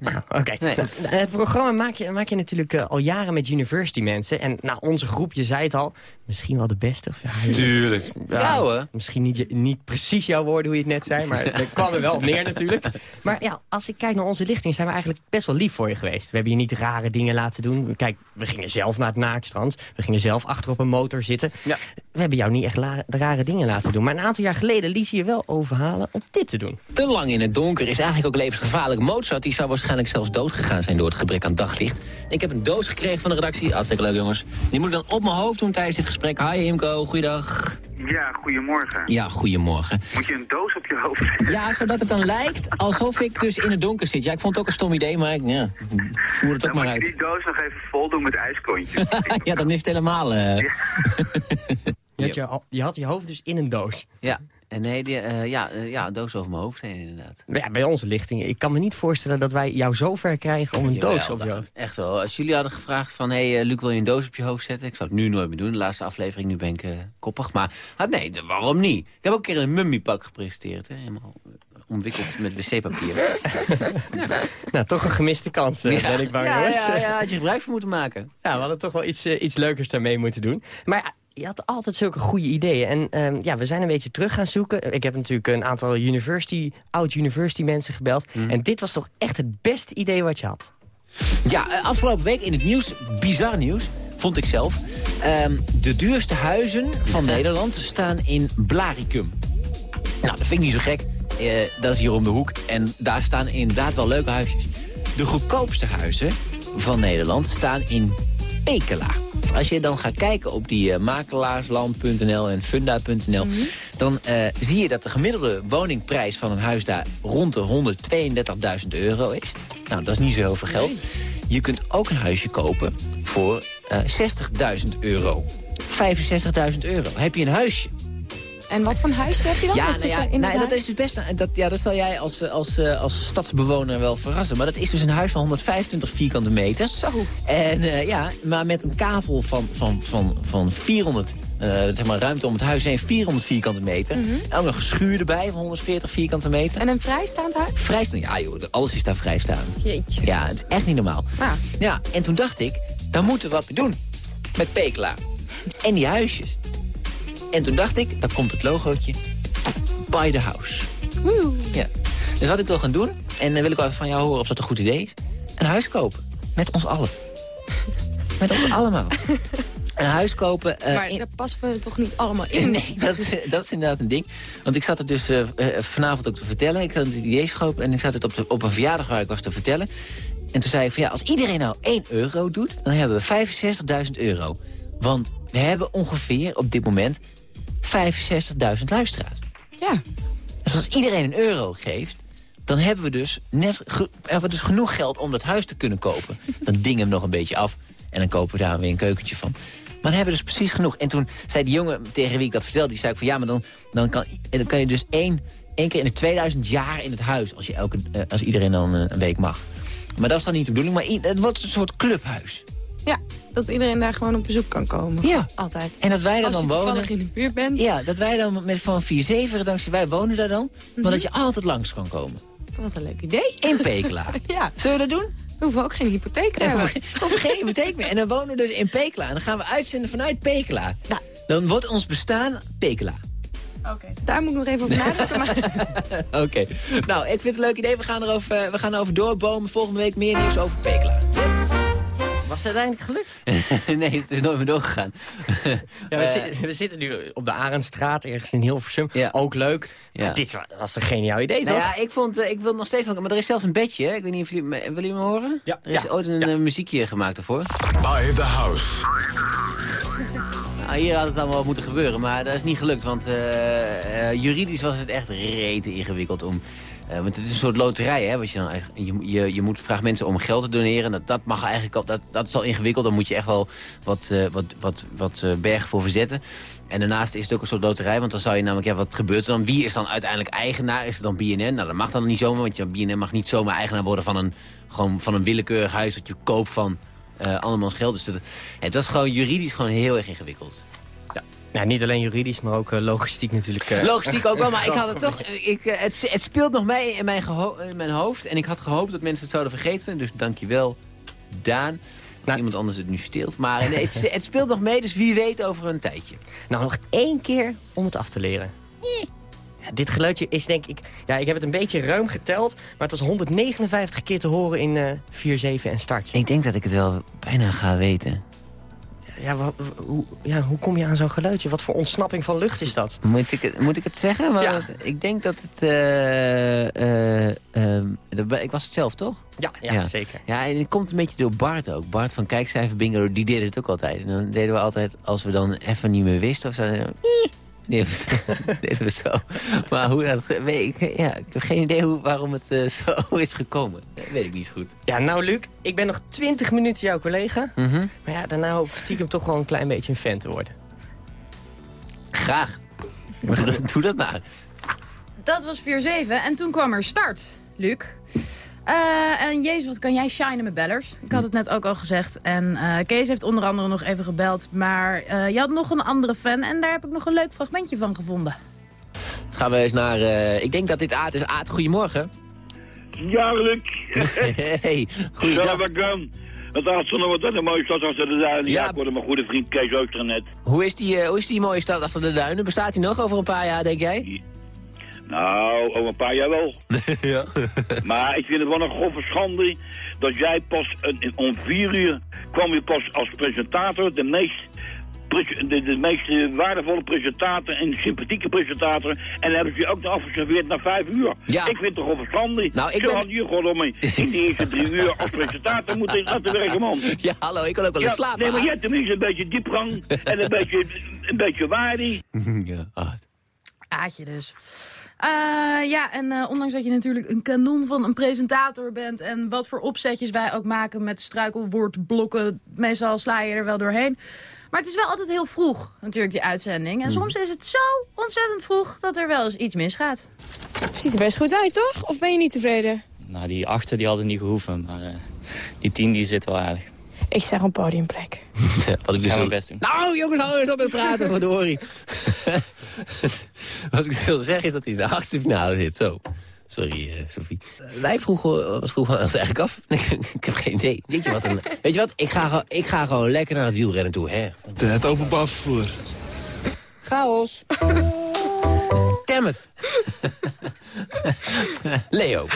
Nou, Oké. Nee. Nou, het programma maak je, maak je natuurlijk eh, al jaren met university mensen. En nou, onze groep, je zei het al, misschien wel de beste. Of, ja, Tuurlijk. Ja. Misschien niet, niet precies jouw woorden hoe je het net zei, maar er kwam er wel op neer natuurlijk. Maar ja, als ik kijk naar onze lichting, zijn we eigenlijk best wel lief voor je geweest. We hebben je niet rare dingen laten doen. Kijk, we gingen zelf naar het naakstrand. We gingen zelf achter op een motor zitten. Ja. We hebben jou niet echt rare dingen laten doen. Maar een aantal jaar geleden liet je je wel overhalen om dit te doen. Te lang in het donker is eigenlijk ook levensgevaarlijk. Mozart die zou waarschijnlijk zelfs doodgegaan zijn door het gebrek aan daglicht. Ik heb een doos gekregen van de redactie. Hartstikke leuk jongens. Die moet ik dan op mijn hoofd doen tijdens dit gesprek. Hi Imco, goeiedag. Ja, goedemorgen. Ja, goedemorgen. Moet je een doos op je hoofd zetten? Ja, zodat het dan lijkt alsof ik dus in het donker zit. Ja, ik vond het ook een stom idee, maar ik, ja, voer het ook Dan maar moet je uit. die doos nog even vol doen met ijsklontjes. ja, dan is het helemaal... eh, Je had je, ho- je had je hoofd dus in een doos. Ja, en nee, die, eh, ja, eh, ja, een doos over mijn hoofd heen inderdaad. Ja, bij onze lichting. Ik kan me niet voorstellen dat wij jou zo ver krijgen om een Jawel, doos op je hoofd. Echt wel. Als jullie hadden gevraagd van... hé, hey, eh, Luc, wil je een doos op je hoofd zetten? Ik zou het nu nooit meer doen. De laatste aflevering, nu ben ik koppig. Maar ah, nee, waarom niet? Ik heb ook een keer een mummiepak gepresenteerd. Hè? Helemaal omwikkeld met wc-papier. Nou, toch een gemiste kans, eh, ben ik bang, ja, jongens. ja, ja, had je gebruik van moeten maken. Ja, we hadden toch wel iets, iets leukers daarmee moeten doen. Maar ja, je had altijd zulke goede ideeën. En ehm, ja, we zijn een beetje terug gaan zoeken. Ik heb natuurlijk een aantal university, oud-university mensen gebeld. Mhm. En dit was toch echt het beste idee wat je had. Ja, eh, afgelopen week in het nieuws, bizar nieuws, vond ik zelf. Ehm, de duurste huizen van Nederland staan in Blaricum. Nou, dat vind ik niet zo gek. Eh, dat is hier om de hoek. En daar staan inderdaad wel leuke huisjes. De goedkoopste huizen van Nederland staan in Pekela. Als je dan gaat kijken op die eh, makelaarsland.nl en funda.nl... dan eh, zie je dat de gemiddelde woningprijs van een huis daar rond de 132.000 euro is. Nou, dat is niet zo heel veel geld. Je kunt ook een huisje kopen voor eh 60.000 euro. 65.000 euro. Heb je een huisje? En wat voor huisje heb je dan? Ja, nou ja, in nou, dat is dus best. Dat, ja, dat zal jij als, eh, als, eh, als stadsbewoner wel verrassen. Maar dat is dus een huis van 125 vierkante meter. Zo. En eh, ja, maar met een kavel van, van, van, van 400. eh, zeg maar ruimte om het huis heen, 400 vierkante meter. Mhm. En ook nog een schuur erbij van 140 vierkante meter. En een vrijstaand huis? Vrijstaan, ja joh, alles is daar vrijstaand. Jeetje. Ja, het is echt niet normaal. Ah. Ja, en toen dacht ik, daar moeten we wat mee doen. Met Pekela. En die huisjes. En toen dacht ik, daar komt het logootje. Buy the house. Ja. Dus wat ik wil gaan doen, en dan wil ik wel even van jou horen of dat een goed idee is. Een huis kopen. Met ons allen. Met ons allemaal. Een huis kopen. eh, maar in- daar passen we toch niet allemaal in? Nee, dat is, dat is inderdaad een ding. Want ik zat het dus eh, eh, vanavond ook te vertellen. Ik had het idee geschopen en ik zat het op, de, op een verjaardag waar ik was te vertellen. En toen zei ik van ja, als iedereen nou 1 euro doet... dan hebben we 65.000 euro. Want we hebben ongeveer op dit moment 65.000 luisteraars. Ja. Dus als iedereen een euro geeft... dan hebben we dus, net hebben we dus genoeg geld om dat huis te kunnen kopen. Dan dingen we hem nog een beetje af. En dan kopen we daar weer een keukentje van. Maar dan hebben we dus precies genoeg. En toen zei die jongen tegen wie ik dat vertelde... die zei ook van ja, maar dan, dan, kan, dan kan je dus één, één keer in de 2000 jaar in het huis... als, je elke, eh, als iedereen dan eh, een week mag. Maar dat is dan niet de bedoeling. Maar het wordt een soort clubhuis. Ja, dat iedereen daar gewoon op bezoek kan komen. Ja. Altijd. En dat wij daar Als dan je toevallig wonen. in de buurt bent. Ja, dat wij dan met van 4-7 redactie, wij wonen daar dan. Maar dat je altijd langs kan komen. Wat een leuk idee. In Pekela. ja. Zullen we dat doen? We hoeven ook geen hypotheek te hebben. Of geen hypotheek meer. En dan wonen we dus in Pekela. En dan gaan we uitzenden vanuit Pekela. Dan wordt ons bestaan Pekela. Daar moet ik nog even over nadenken. Maar... Oké. Nou, ik vind het een leuk idee. We gaan erover, eh, we gaan erover doorbomen. Volgende week meer nieuws over Pekela. Yes! Was het uiteindelijk gelukt? nee, het is nooit meer doorgegaan. Ja, we, Eh, zi- we zitten nu op de Arendstraat, ergens in Hilversum. Ook leuk. Ja. Dit wa- was een geniaal idee, Nou toch? ja, ik, vond, eh, ik wil nog steeds van... Maar er is zelfs een bedje. hè? Ik weet niet of jullie... me- Willen jullie me horen? Ja. Er is ooit een eh, muziekje gemaakt ervoor. By the house. Nou, hier had het allemaal moeten gebeuren, maar dat is niet gelukt. Want juridisch was het echt rete ingewikkeld om... eh, want het is een soort loterij, hè? Wat je, dan, je, je, je moet vragen mensen om geld te doneren. Dat, dat mag eigenlijk al, dat, dat is al ingewikkeld. Dan moet je echt wel wat, eh, wat, wat, wat eh, bergen voor verzetten. En daarnaast is het ook een soort loterij. Want dan zou je namelijk, ja, wat gebeurt er dan? Wie is dan uiteindelijk eigenaar? Is het dan BNN? Nou, dat mag dan niet zomaar. Want BNN mag niet zomaar eigenaar worden van een, gewoon van een willekeurig huis dat je koopt van eh andermans geld. Dus dat, het was gewoon juridisch gewoon heel erg ingewikkeld. Ja, niet alleen juridisch, maar ook eh, logistiek natuurlijk. eh. Logistiek ook wel, maar ik had het toch... Ik, eh, het, het speelt nog mee in mijn, geho- in mijn hoofd. En ik had gehoopt dat mensen het zouden vergeten. Dus dankjewel, Daan. Als iemand anders het nu steelt. Maar nee, het, het speelt nog mee, dus wie weet over een tijdje. Nou, nog één keer om het af te leren. Ja, dit geluidje is denk ik... Ja, ik heb het een beetje ruim geteld, maar het was 159 keer te horen in eh 4-7 en start. Ik denk dat ik het wel bijna ga weten. Ja, hoe, ja, hoe kom je aan zo'n geluidje? Wat voor ontsnapping van lucht is dat? Moet ik het, moet ik het zeggen? Want Ja. ik denk dat het... eh, eh, ehm, ik was het zelf, toch? Ja, ja, zeker. Ja, en het komt een beetje door Bart ook. Bart van Kijkcijfer Bingo, die deed het ook altijd. En dan deden we altijd, als we dan even niet meer wisten of zo... dan we- deden we zo. Maar hoe dat... Weet ik, ja, ik heb geen idee hoe, waarom het eh, zo is gekomen. Dat weet ik niet goed. Ja, nou Luc, ik ben nog 20 minuten jouw collega. Mhm. Maar ja, daarna hoop ik stiekem toch wel een klein beetje een fan te worden. Graag. Doe dat maar. Dat was 4-7 en toen kwam er start, Luc. Eh, en Jezus, wat kan jij shinen met bellers? Ik had het net ook al gezegd. En eh, Kees heeft onder andere nog even gebeld. Maar eh, je had nog een andere fan en daar heb ik nog een leuk fragmentje van gevonden. Gaan we eens naar... eh, ik denk dat dit Aad is. Aad, goedemorgen. Ja, Luc. hey, goeiedag. Het laatste nog wat een mooie stad achter de duinen. Ja, ik hoorde mijn goede vriend Kees Ooster net. Hoe is, die, hoe is die mooie stad achter de duinen? Bestaat die nog over een paar jaar, denk jij? Nou, over een paar jaar wel. ja. Maar ik vind het wel een grove schande dat jij pas een- om vier uur kwam je pas als presentator, de meest, de, de meest waardevolle presentator en sympathieke presentator. En dan hebben ze je ook nog afgeserveerd na vijf uur. Ja. Ik vind het een grove schande. Nou, ik Zo ben- had je gewoon om in de eerste drie uur als presentator moeten laten werken, man. Ja, hallo, ik kan ook wel eens Ja, slapen. Nee, maar hebt tenminste een beetje diepgang en een beetje, een beetje waarde. ja. Aatje dus. Eh, ja, en eh, ondanks dat je natuurlijk een kanon van een presentator bent... en wat voor opzetjes wij ook maken met struikelwoordblokken... meestal sla je er wel doorheen. Maar het is wel altijd heel vroeg, natuurlijk, die uitzending. En soms is het zo ontzettend vroeg dat er wel eens iets misgaat. Ziet er best goed uit, toch? Of ben je niet tevreden? Nou, die achter die hadden niet gehoeven, maar eh, die tien die zit wel aardig. Ik zeg een podiumplek. Wat ik dus Gaan we wil- best doen. Nou, jongens, hou eens op met praten, verdorie. Wat ik wilde zeggen is dat hij in de achtste finale zit, zo. Sorry, eh, Sophie. Wij vroegen, wat vroegen we ons eigenlijk af? ik heb geen idee. Weet je wat? Een, weet je wat? Ik ga, gewoon- ik ga gewoon lekker naar het wielrennen toe, hè. Het openbaar vervoer. Chaos. Temmet. Leo.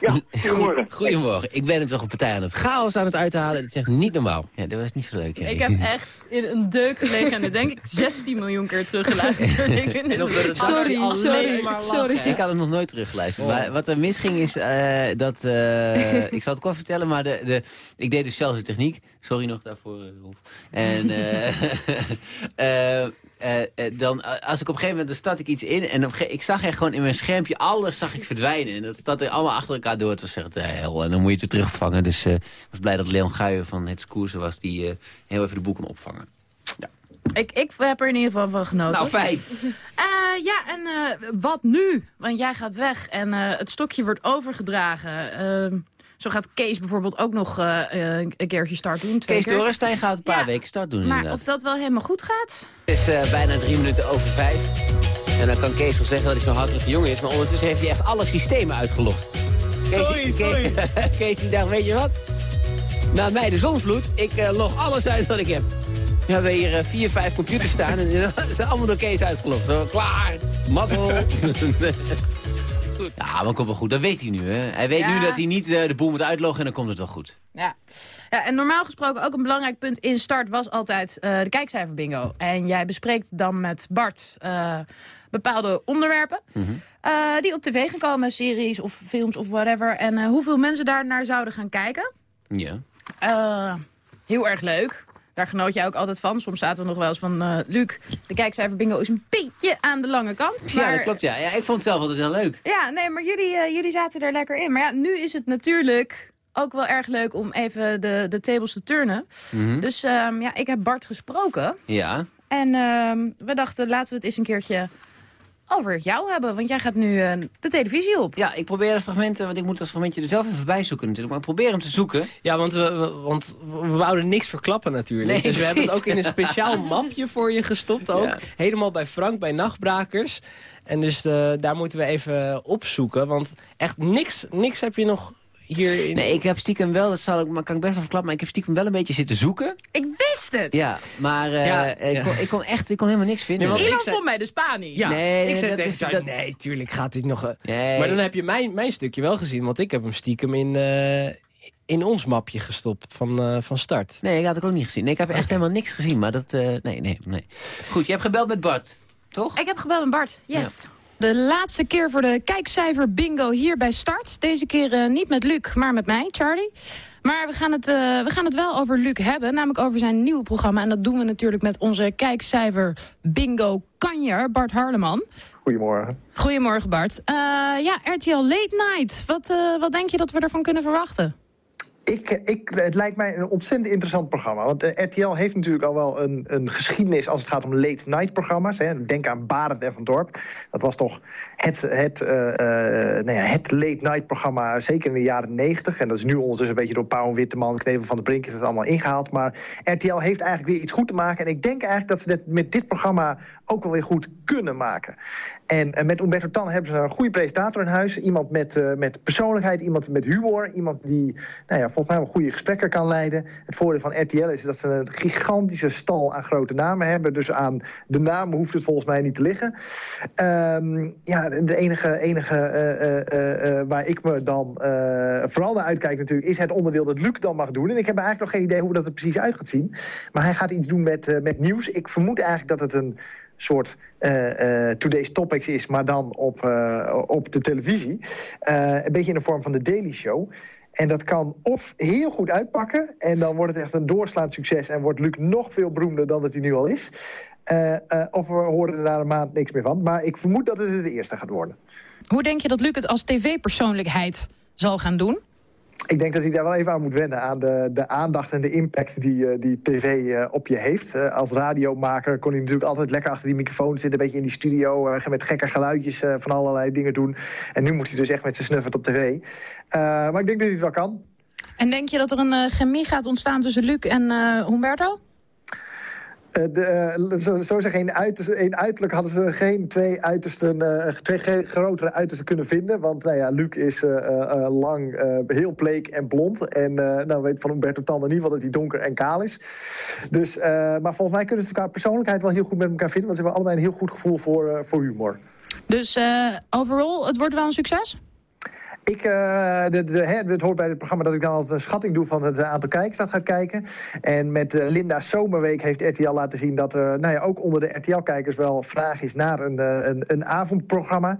Ja, goedemorgen. Goedemorgen. Ik ben het toch een partij aan het chaos aan het uithalen. Dat is echt niet normaal. Ja, dat was niet zo leuk. Ik heb echt in een deuk gelegen en dat denk ik 16 miljoen keer teruggeluisterd. Ik vind sorry, sorry, maar sorry. Ik had hem nog nooit teruggeluisterd. Oh. Maar wat er misging is eh, dat... eh, ik zal het kort vertellen, maar de, de, ik deed dus zelfs de techniek. Sorry nog daarvoor, eh, Rolf. En eh, eh, dan, eh, als ik op een gegeven moment, dan start ik iets in... en op ik zag echt gewoon in mijn schermpje, alles zag ik verdwijnen. En dat staat er allemaal achter elkaar door. Was echt de hel. En dan moet je het weer terugvangen. Dus ik was blij dat Leon Guijen van het Koersen was... die heel even de boel kon opvangen. Ik, ik heb er in ieder geval van genoten. Nou, fijn. Ja, en wat nu? Want jij gaat weg en het stokje wordt overgedragen. Zo gaat Kees bijvoorbeeld ook nog eh, eh, een keertje start doen. Kees keer. Dorenstein gaat een paar weken start doen Maar inderdaad. of dat wel helemaal goed gaat? Het is eh, bijna drie minuten over vijf. En dan kan Kees wel zeggen dat hij zo'n hartelijke jongen is. Maar ondertussen heeft hij echt alle systemen uitgelogd. Kees, Sorry, sorry. Kees, Kees die dacht, weet je wat? Na mij de zonvloed. Ik eh, log alles uit wat ik heb. We hebben hier vier, vijf computers staan. En die zijn allemaal door Kees uitgelogd. Eh, klaar. Mazzel. Goed. Ja, maar komt wel goed. Dat weet hij nu. Hè. Hij weet Ja. nu dat hij niet eh, de boel moet uitloggen en dan komt het wel goed. Ja. ja, en normaal gesproken ook een belangrijk punt in start was altijd eh, de kijkcijfer bingo. En jij bespreekt dan met Bart eh, bepaalde onderwerpen eh, die op tv gaan komen, series of films of whatever. En hoeveel mensen daar naar zouden gaan kijken. Ja. Heel erg leuk. Daar genoot jij ook altijd van. Soms zaten we nog wel eens van... eh Luc, de kijkcijfer bingo is een beetje aan de lange kant. Ja, maar- dat klopt. Ja. ja, ik vond het zelf altijd heel leuk. Ja, nee, maar jullie, eh, jullie zaten er lekker in. Maar ja, nu is het natuurlijk ook wel erg leuk om even de, de tables te turnen. Mhm. Dus ehm, ja, ik heb Bart gesproken. Ja. En ehm, we dachten, laten we het eens een keertje over jou hebben. Want jij gaat nu eh, de televisie op. Ja, ik probeer dat fragment, eh, want ik moet dat fragmentje er zelf even bij zoeken natuurlijk. Maar ik probeer hem te zoeken. Ja, want we, we- want we wouden niks verklappen natuurlijk. Nee, dus we hebben het ook in een speciaal mapje voor je gestopt ook. Ja. Helemaal bij Frank, bij Nachtbrakers. En dus eh, daar moeten we even opzoeken. Want echt niks, niks heb je nog hier in... Nee, ik heb stiekem wel, dat zal ik, maar kan ik best wel verklappen, maar ik heb stiekem wel een beetje zitten zoeken. Ik wist het! Ja, maar eh, Ja, ik, ja. Kon, ik kon echt, ik kon helemaal niks vinden. Nee, zei- vond mij dus panisch. Ja, Nee, ik zei dat tegen is- jou, dat- nee, tuurlijk gaat dit nog... eh, Nee. Maar dan heb je mijn, mijn stukje wel gezien, want ik heb hem stiekem in, eh, in ons mapje gestopt van, eh, van start. Nee, ik had het ook niet gezien. Nee, ik heb echt helemaal niks gezien, maar dat, eh, nee, nee, nee. Goed, je hebt gebeld met Bart, toch? Ik heb gebeld met Bart, yes. De laatste keer voor de kijkcijfer bingo hier bij Start. Deze keer eh, niet met Luc, maar met mij, Charlie. Maar we gaan, het, eh, we gaan het wel over Luc hebben, namelijk over zijn nieuwe programma. En dat doen we natuurlijk met onze kijkcijfer bingo kanjer, Bart Harleman. Goedemorgen. Goedemorgen Bart. Eh, ja, RTL Late Night. Wat, wat denk je dat we ervan kunnen verwachten? Ik, ik, het lijkt mij een ontzettend interessant programma. Want eh, RTL heeft natuurlijk al wel een, een geschiedenis als het gaat om late-night programma's. Hè. Denk aan Barend en Van Dorp. Dat was toch het, het, eh, eh, nou ja, het late-night programma, zeker in de jaren negentig. En dat is nu ondertussen een beetje door Pauw Witteman, Knevel van de Brink is dat allemaal ingehaald. Maar RTL heeft eigenlijk weer iets goed te maken. En ik denk eigenlijk dat ze met dit programma ook wel weer goed kunnen maken. En eh, met Umberto Tan hebben ze een goede presentator in huis. Iemand met, eh, met persoonlijkheid, iemand met humor. Iemand die nou ja, volgens mij wel goede gesprekken kan leiden. Het voordeel van RTL is dat ze een gigantische stal aan grote namen hebben. Dus aan de namen hoeft het volgens mij niet te liggen. Ehm, ja, de enige, enige eh, waar ik me dan vooral naar uitkijk natuurlijk... is het onderdeel dat Luc dan mag doen. En ik heb eigenlijk nog geen idee hoe dat er precies uit gaat zien. Maar hij gaat iets doen met, met nieuws. Ik vermoed eigenlijk dat het een soort eh, eh, Today's Topics is, maar dan op, eh, op de televisie. Een beetje in de vorm van de Daily Show. En dat kan of heel goed uitpakken... en dan wordt het echt een doorslaand succes... en wordt Luc nog veel beroemder dan dat hij nu al is. Of we horen er na een maand niks meer van. Maar ik vermoed dat het het eerste gaat worden. Hoe denk je dat Luc het als tv-persoonlijkheid zal gaan doen? Ik denk dat hij daar wel even aan moet wennen. Aan de, de aandacht en de impact die, eh, die tv eh, op je heeft. Eh, als radiomaker kon hij natuurlijk altijd lekker achter die microfoon zitten. Een beetje in die studio. met gekke geluidjes van allerlei dingen doen. En nu moet hij dus echt met zijn snuffert op tv. Maar ik denk dat hij het wel kan. En denk je dat er een chemie gaat ontstaan tussen Luc en Humberto? Eh, eh, zo, zo zeggen, in, uiterste, in uiterlijk hadden ze geen twee, uitersten, eh, twee grotere uitersten kunnen vinden. Want nou ja, Luc is lang, heel bleek en blond. En nou, we weten van Humberto Tan in ieder geval dat hij donker en kaal is. Dus, maar volgens mij kunnen ze qua persoonlijkheid wel heel goed met elkaar vinden. Want ze hebben allebei een heel goed gevoel voor, voor humor. Dus overall, het wordt wel een succes? Ik, eh, de, de, hoort bij het programma dat ik dan altijd een schatting doe van het aantal kijkers dat gaat kijken. En met eh, Linda's Zomerweek heeft RTL laten zien dat er nou ja, ook onder de RTL-kijkers wel vraag is naar een, eh, een, een avondprogramma.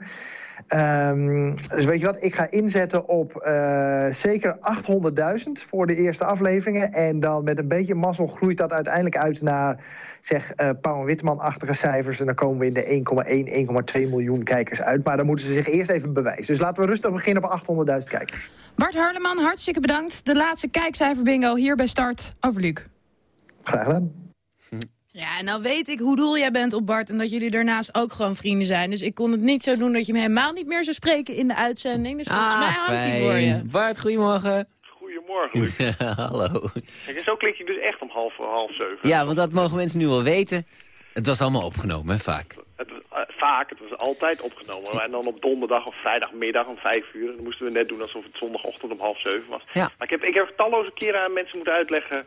Ehm, dus weet je wat, ik ga inzetten op eh, zeker 800.000 voor de eerste afleveringen. En dan met een beetje mazzel groeit dat uiteindelijk uit naar, zeg, Pauw en Witteman-achtige cijfers. En dan komen we in de 1,1, 1,2 miljoen kijkers uit. Maar dan moeten ze zich eerst even bewijzen. Dus laten we rustig beginnen op 800.000 kijkers. Bart Harleman, hartstikke bedankt. De laatste kijkcijfer bingo hier bij Start over Luc. Graag gedaan. Ja, en nou weet ik hoe doel jij bent op Bart... en dat jullie daarnaast ook gewoon vrienden zijn. Dus ik kon het niet zo doen dat je hem helemaal niet meer zou spreken in de uitzending. Dus volgens mij hangt hij voor je. Ah, Bart, goedemorgen. Goedemorgen, Luc. Hallo. Kijk, en zo klink je dus echt om half, half zeven. Ja, want dat mogen mensen nu wel weten. Het was allemaal opgenomen, hè, vaak. Het was, eh, vaak, het was altijd opgenomen. En dan op donderdag of vrijdagmiddag om vijf uur. En dan moesten we net doen alsof het zondagochtend om half zeven was. Ja. Maar ik heb, ik heb talloze keren aan mensen moeten uitleggen...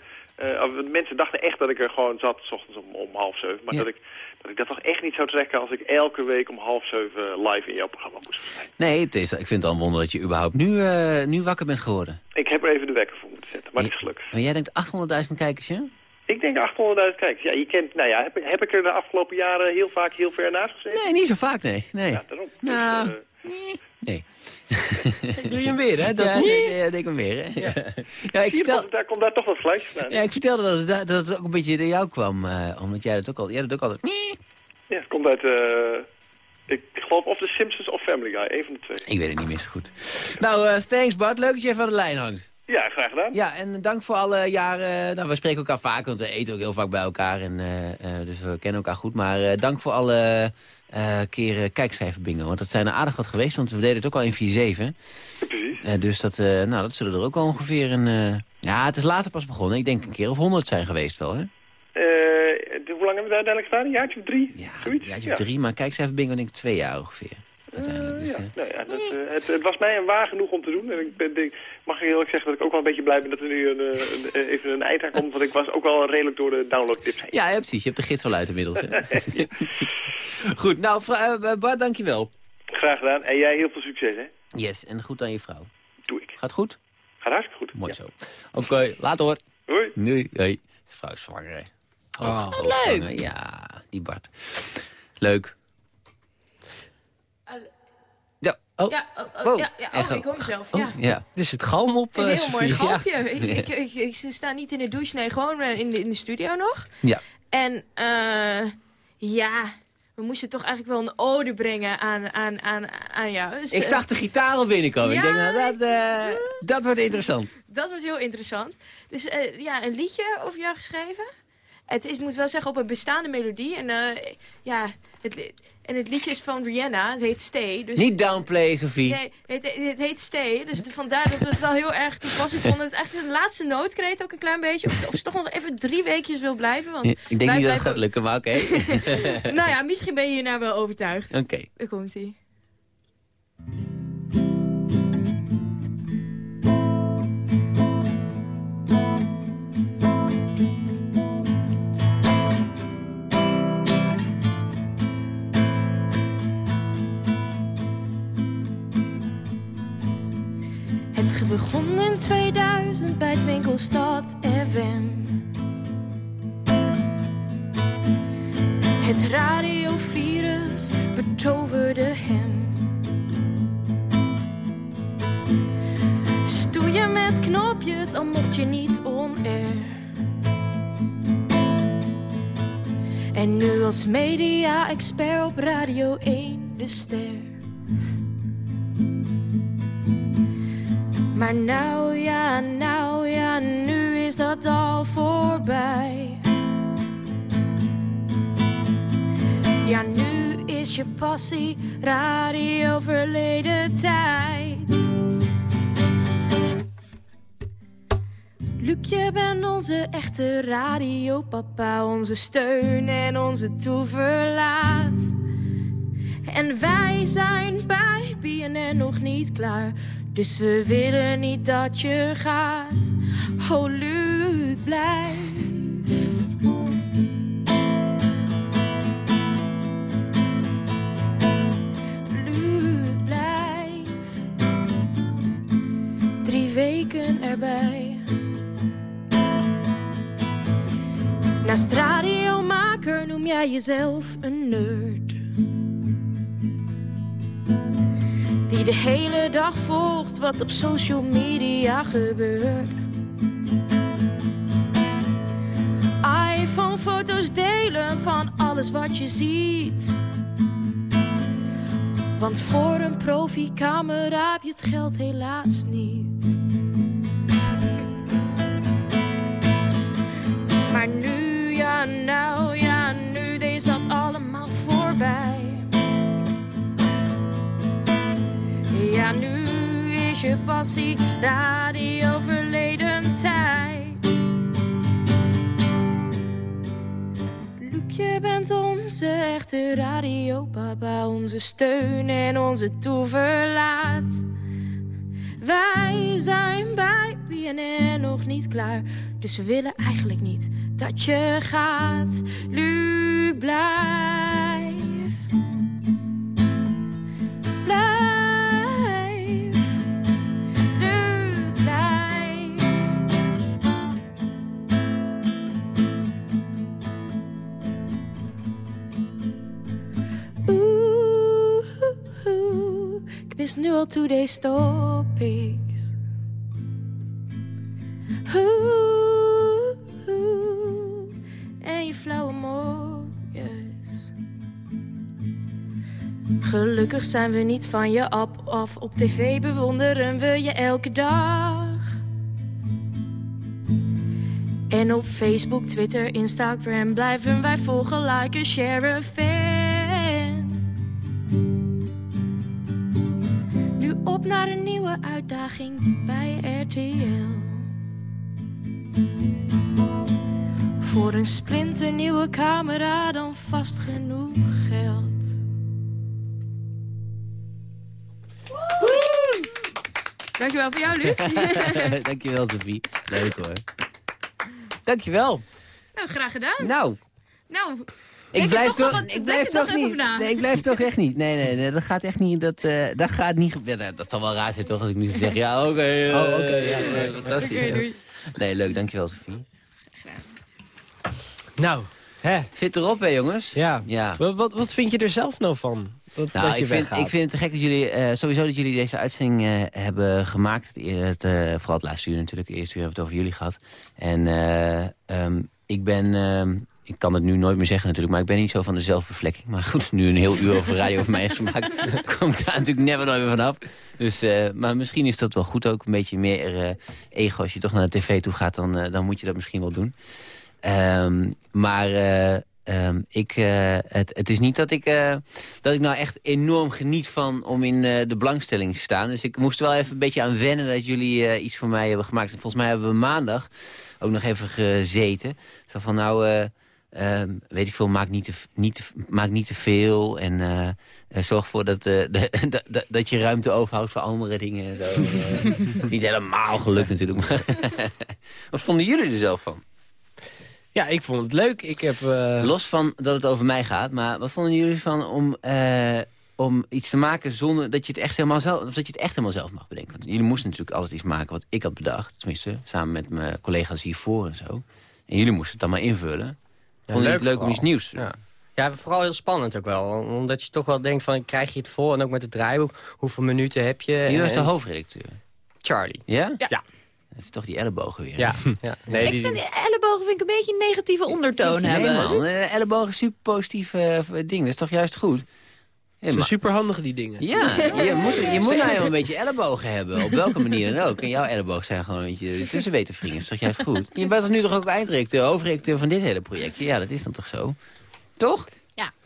of mensen dachten echt dat ik er gewoon zat, s ochtends om, om half zeven. Maar Ja. dat, ik, dat ik dat toch echt niet zou trekken als ik elke week om half zeven live in jouw programma moest verschijnen. Nee, het is, ik vind het al wonder dat je überhaupt nu, eh, nu wakker bent geworden. Ik heb er even de wekker voor moeten zetten, maar het is gelukt. Maar jij denkt 800.000 kijkers, ja? Ik denk 800.000 kijkers. Ja, je kent, nou ja, heb, ik- heb ik er de afgelopen jaren heel vaak heel ver naast gezeten? Nee, niet zo vaak, nee. nee. Ja, daarom. Nou, Dus, eh, nee. Doe je hem weer, hè? Dat ja, nee, nee, ik denk hem weer, hè? Ja, ja ik, vertel, komt- daar komt daar toch wat fluitje vandaan. ja, ik vertelde dat het, dat het ook een beetje door jou kwam. eh, omdat jij dat ook al... Jij dat ook altijd... Ja, het komt uit, eh, ik geloof of The Simpsons of Family Guy, een van de twee. Ik weet het niet meer zo goed. Nou, eh, thanks Bart. Leuk dat je even aan de lijn hangt. Ja, graag gedaan. Ja, en dank voor alle jaren... Nou, we spreken elkaar vaak, want we eten ook heel vaak bij elkaar. En, eh, eh, dus we kennen elkaar goed. Maar eh, dank voor alle eh, keren kijkcijfer bingo. Want dat zijn er aardig wat geweest, want we deden het ook al in 4-7. Precies. Eh, dus dat, eh, nou, dat zullen er ook al ongeveer een... eh, ja, het is later pas begonnen. Ik denk een keer of 100 zijn geweest wel, hè? Eh, hoe lang hebben we daar uiteindelijk gedaan? Een jaartje of drie? Ja, zoiets? Ja, je hebt drie, maar kijkcijfer bingo denk ik twee jaar ongeveer. Uiteindelijk. Dus, ja, eh, nou ja, dat, eh, het, het was mij een waar genoeg om te doen. En ik ben, ik, mag ik eerlijk zeggen dat ik ook wel een beetje blij ben dat er nu een, eh, een, eh, even een eind aan komt. Want ik was ook wel redelijk door de downloadtips heen. Ja, ja, precies. Je hebt de gids al uit inmiddels. Hè? goed, nou, eh, Bart, dankjewel. Graag gedaan. En jij heel veel succes, hè? Yes, en goed aan je vrouw. Doe ik. Gaat goed? Gaat hartstikke goed. Mooi zo. Oké, later hoor. Hoi. Nee, hey. Vrouw is zwanger, hè. Oh. Wat leuk. Ja, die Bart. Leuk. Ja, oh. Ja, oh, oh, Wow. ja, ja, oh, ik hoor mezelf. Oh, ja. Er zit galm op, Een eh, heel mooi. Ja. Ik, ik, ik, ik, sta niet in de douche, nee, gewoon eh, in de, in de studio nog. Ja. En eh ja, we moesten toch eigenlijk wel een ode brengen aan, aan, aan, aan jou. Dus, Ik zag de gitaar al binnenkomen. ik denk, nou, dat, dat wordt interessant. Dat was heel interessant. Dus ja, een liedje over jou geschreven. Het is, moet wel zeggen, op een bestaande melodie. En, eh, ja, het, en het liedje is van Rihanna. Het heet Stay. Dus Niet downplay, Sophie. Nee, het, het heet Stay. Dus vandaar dat we het wel heel erg toepasselijk vonden. Het is eigenlijk de laatste noodkreet ook een klein beetje. Of, of ze toch nog even drie weekjes wil blijven. Want ik denk niet dat het gaat lukken, maar oké. nou ja, misschien ben je hierna wel overtuigd. Oké. Daar komt begon in 2000 bij Twinkelstad FM. Het radiovirus betoverde hem. Stoeien met knopjes, al mocht je niet on-air. En nu als media-expert op Radio 1 de ster. Maar nou ja, nou ja, nu is dat al voorbij. Ja, nu is je passie radio verleden tijd. Luc, je bent onze echte radiopapa, onze steun en onze toeverlaat. En wij zijn bij BNN nog niet klaar, dus we willen niet dat je gaat. Oh, Luc, blijf. Luc, blijf. Drie weken erbij. Naast radiomaker noem jij jezelf een nerd. Die de hele dag volgt wat op social media gebeurt. iPhone-foto's delen van alles wat je ziet. Want voor een profi-camera heb je het geld helaas niet. Maar nu, ja, nou, ja, nu is dat allemaal voorbij. Ja, nu is je passie radio verleden tijd. Luc, je bent onze echte radiopapa, onze steun en onze toeverlaat. Wij zijn bij BNN nog niet klaar, dus we willen eigenlijk niet dat je gaat. Luc, blijf. Blijf. Nu al today's topics. Oeh, en je flauwe mooies. Gelukkig zijn we niet van je app af. Op tv bewonderen we je elke dag. En op Facebook, Twitter, Instagram blijven wij volgen, liken, sharen, bij RTL. Voor een splinternieuwe camera dan vast genoeg geld. Dankjewel voor jou, Luc. Dankjewel, Sophie. Leuk hoor. Dankjewel. nou, graag gedaan. Nou, Nou, ik blijf toch ik blijf er toch even niet. Nee, ik blijf toch echt niet. Nee, nee, nee, dat gaat echt niet. Dat, eh, dat gaat niet gebeuren. Dat zal wel raar zijn toch als ik nu zeg. Ja, oké. eh, Oh, oké, ja, eh, nee, fantastisch. Nee, leuk. Dankjewel, Sophie. Nou, hè. Zit erop, hè, jongens? Ja. Ja. Wat, wat, wat vind je er zelf nou van? Dat, Nou, dat je ik, vind, ik vind het te gek dat jullie, eh, sowieso dat jullie deze uitzending eh, hebben gemaakt. Het, het, eh, vooral het laatste uur natuurlijk, het eerste uur hebben we het over jullie gehad. En eh, ehm, ik ben, ehm, ik kan het nu nooit meer zeggen natuurlijk, maar ik ben niet zo van de zelfbevlekking. Maar goed, nu een heel uur over radio over mij is gemaakt, kom ik daar natuurlijk never nooit meer vanaf. Dus, eh, maar misschien is dat wel goed ook, een beetje meer eh, ego. Als je toch naar de tv toe gaat, dan, eh, dan moet je dat misschien wel doen. Ehm, maar eh, ehm, ik, het, het is niet dat ik, eh, dat ik nou echt enorm geniet van om in de belangstelling te staan. Dus ik moest wel even een beetje aan wennen dat jullie iets voor mij hebben gemaakt. En volgens mij hebben we maandag ook nog even gezeten. Zo van nou, eh, ehm, weet ik veel, maak niet te, niet te, maak niet te veel. En eh, eh, zorg ervoor dat, eh, de- dat- dat- dat je ruimte overhoudt voor andere dingen. En zo. Het is niet helemaal gelukt natuurlijk. Maar Wat vonden jullie er zelf van? Ja, ik vond het leuk. Ik heb... Los van dat het over mij gaat, maar wat vonden jullie van om, om iets te maken zonder dat je het echt helemaal zelf, of dat je het echt helemaal zelf mag bedenken? Want jullie moesten natuurlijk altijd iets maken wat ik had bedacht, tenminste samen met mijn collega's hiervoor en zo. En jullie moesten het dan maar invullen. Ja, Vond je het leuk om iets nieuws te doen? Ja. Ja, vooral heel spannend ook wel. Omdat je toch wel denkt van, krijg je het voor? En ook met het draaiboek, hoeveel minuten heb je? Jullie was de hoofdredacteur. Charlie. Ja? Ja. Dat is toch die ellebogen weer. Ja. ja. Nee, ik die- vind die ellebogen vind ik een beetje een negatieve ondertoon nee, hebben. man, eh, ellebogen is super positief eh, ding. Dat is toch juist goed? Ze zijn superhandige, die dingen. Ja, je moet, je moet nou helemaal een beetje ellebogen hebben. Op welke manier dan ook. En jouw ellebogen zijn gewoon een beetje tussen weten. Dat is toch juist goed? Je bent dus nu toch ook eindredacteur, hoofdredacteur van dit hele project. Ja, dat is dan toch zo? Toch?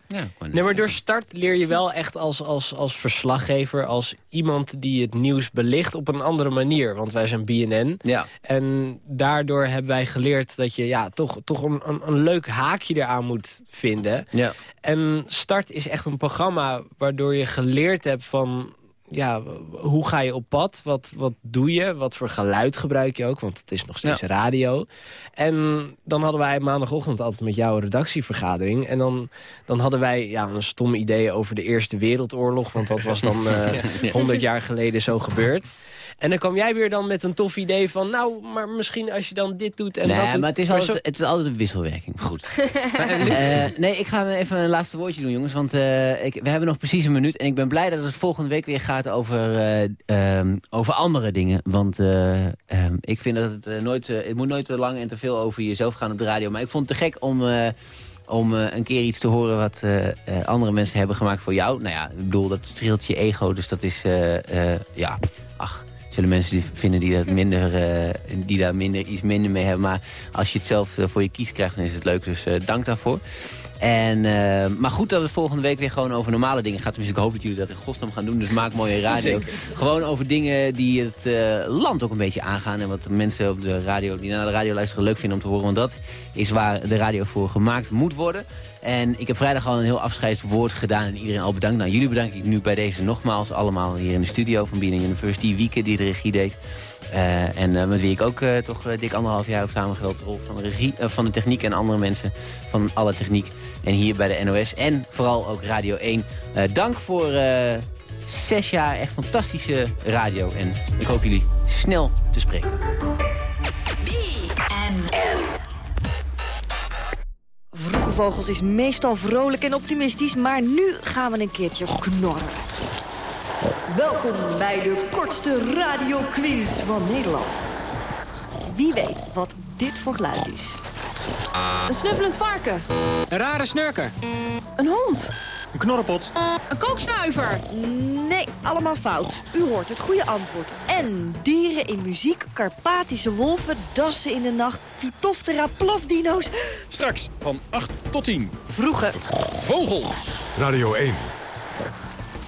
Ja. nee, maar door start leer je wel echt als, als, als verslaggever... als iemand die het nieuws belicht op een andere manier. Want wij zijn BNN. Ja. En daardoor hebben wij geleerd dat je ja, toch, toch een, een, een leuk haakje eraan moet vinden. Ja. En Start is echt een programma waardoor je geleerd hebt van ja, hoe ga je op pad? Wat, wat doe je? Wat voor geluid gebruik je ook? Want het is nog steeds radio. En dan hadden wij maandagochtend altijd met jou een redactievergadering. En dan, dan hadden wij ja, een stom idee over de Eerste Wereldoorlog. Want dat was dan uh, 100 jaar geleden zo gebeurd. En dan kwam jij weer dan met een tof idee van... nou, maar misschien als je dan dit doet en nee, dat doet. maar het is, altijd, het is altijd een wisselwerking. Goed. uh, nee, ik ga even een laatste woordje doen, jongens. Want uh, ik, we hebben nog precies een minuut. En ik ben blij dat het volgende week weer gaat over, uh, um, over andere dingen. Want um, ik vind dat het nooit... het moet nooit te lang en te veel over jezelf gaan op de radio. Maar ik vond het te gek om om een keer iets te horen wat andere mensen hebben gemaakt voor jou. Nou ja, ik bedoel, dat streelt je ego, dus dat is, ja, ach, zullen mensen die vinden die, dat minder, die daar minder, iets minder mee hebben. Maar als je het zelf voor je kies krijgt, dan is het leuk, dus dank daarvoor. En, uh, maar goed dat het volgende week weer gewoon over normale dingen gaat. Dus ik hoop dat jullie dat in godsnaam gaan doen. Dus maak mooie radio. Gewoon over dingen die het uh, land ook een beetje aangaan. En wat mensen op de radio, die naar de radio luisteren leuk vinden om te horen. Want dat is waar de radio voor gemaakt moet worden. En ik heb vrijdag al een heel afscheidswoord gedaan en iedereen al bedankt. Nou, jullie bedank ik nu bij deze nogmaals allemaal hier in de studio van BNN University. Wieke die de regie deed. Uh, en uh, met wie ik ook uh, toch dik anderhalf jaar heb samengewerkt. Rol van de, van de techniek en andere mensen van alle techniek. En hier bij de NOS. En vooral ook Radio 1. dank voor zes jaar echt fantastische radio. En ik hoop jullie snel te spreken. Vroege Vogels is meestal vrolijk en optimistisch, maar nu gaan we een keertje knorren. Welkom bij de kortste radioquiz van Nederland. Wie weet wat dit voor geluid is? Een snuffelend varken. Een rare snurker. Een hond. Een knorrenpot. Een kooksnuiver. Nee, allemaal fout. U hoort het goede antwoord. En dieren in muziek, Karpatische wolven, dassen in de nacht, Pitoftera plofdino's. Straks van 8 tot 10. Vroege Vogels. Radio 1.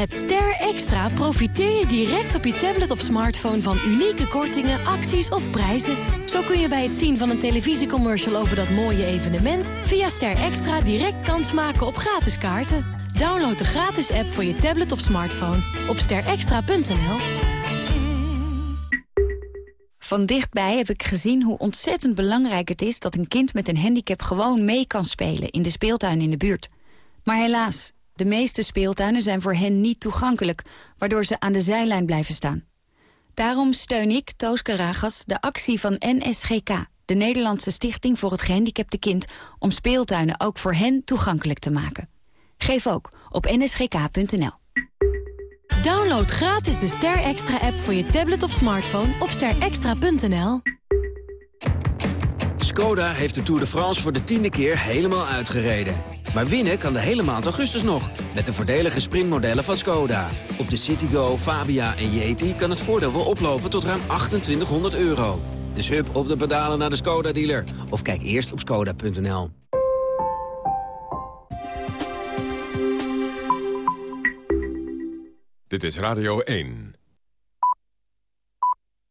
Met Ster Extra profiteer je direct op je tablet of smartphone van unieke kortingen, acties of prijzen. Zo kun je bij het zien van een televisiecommercial over dat mooie evenement via Ster Extra direct kans maken op gratis kaarten. Download de gratis app voor je tablet of smartphone op sterextra.nl. Van dichtbij heb ik gezien hoe ontzettend belangrijk het is... dat een kind met een handicap gewoon mee kan spelen in de speeltuin in de buurt. Maar helaas, de meeste speeltuinen zijn voor hen niet toegankelijk... waardoor ze aan de zijlijn blijven staan. Daarom steun ik, Toos Karagas, de actie van NSGK... de Nederlandse Stichting voor het Gehandicapte Kind... om speeltuinen ook voor hen toegankelijk te maken. Geef ook op nsgk.nl. Download gratis de Ster Extra app voor je tablet of smartphone op sterextra.nl. Skoda heeft de Tour de France voor de tiende keer helemaal uitgereden. Maar winnen kan de hele maand augustus nog, met de voordelige sprintmodellen van Skoda. Op de Citigo, Fabia en Yeti kan het voordeel wel oplopen tot ruim 2800 euro. Dus hup op de pedalen naar de Skoda-dealer. Of kijk eerst op skoda.nl. Dit is Radio 1.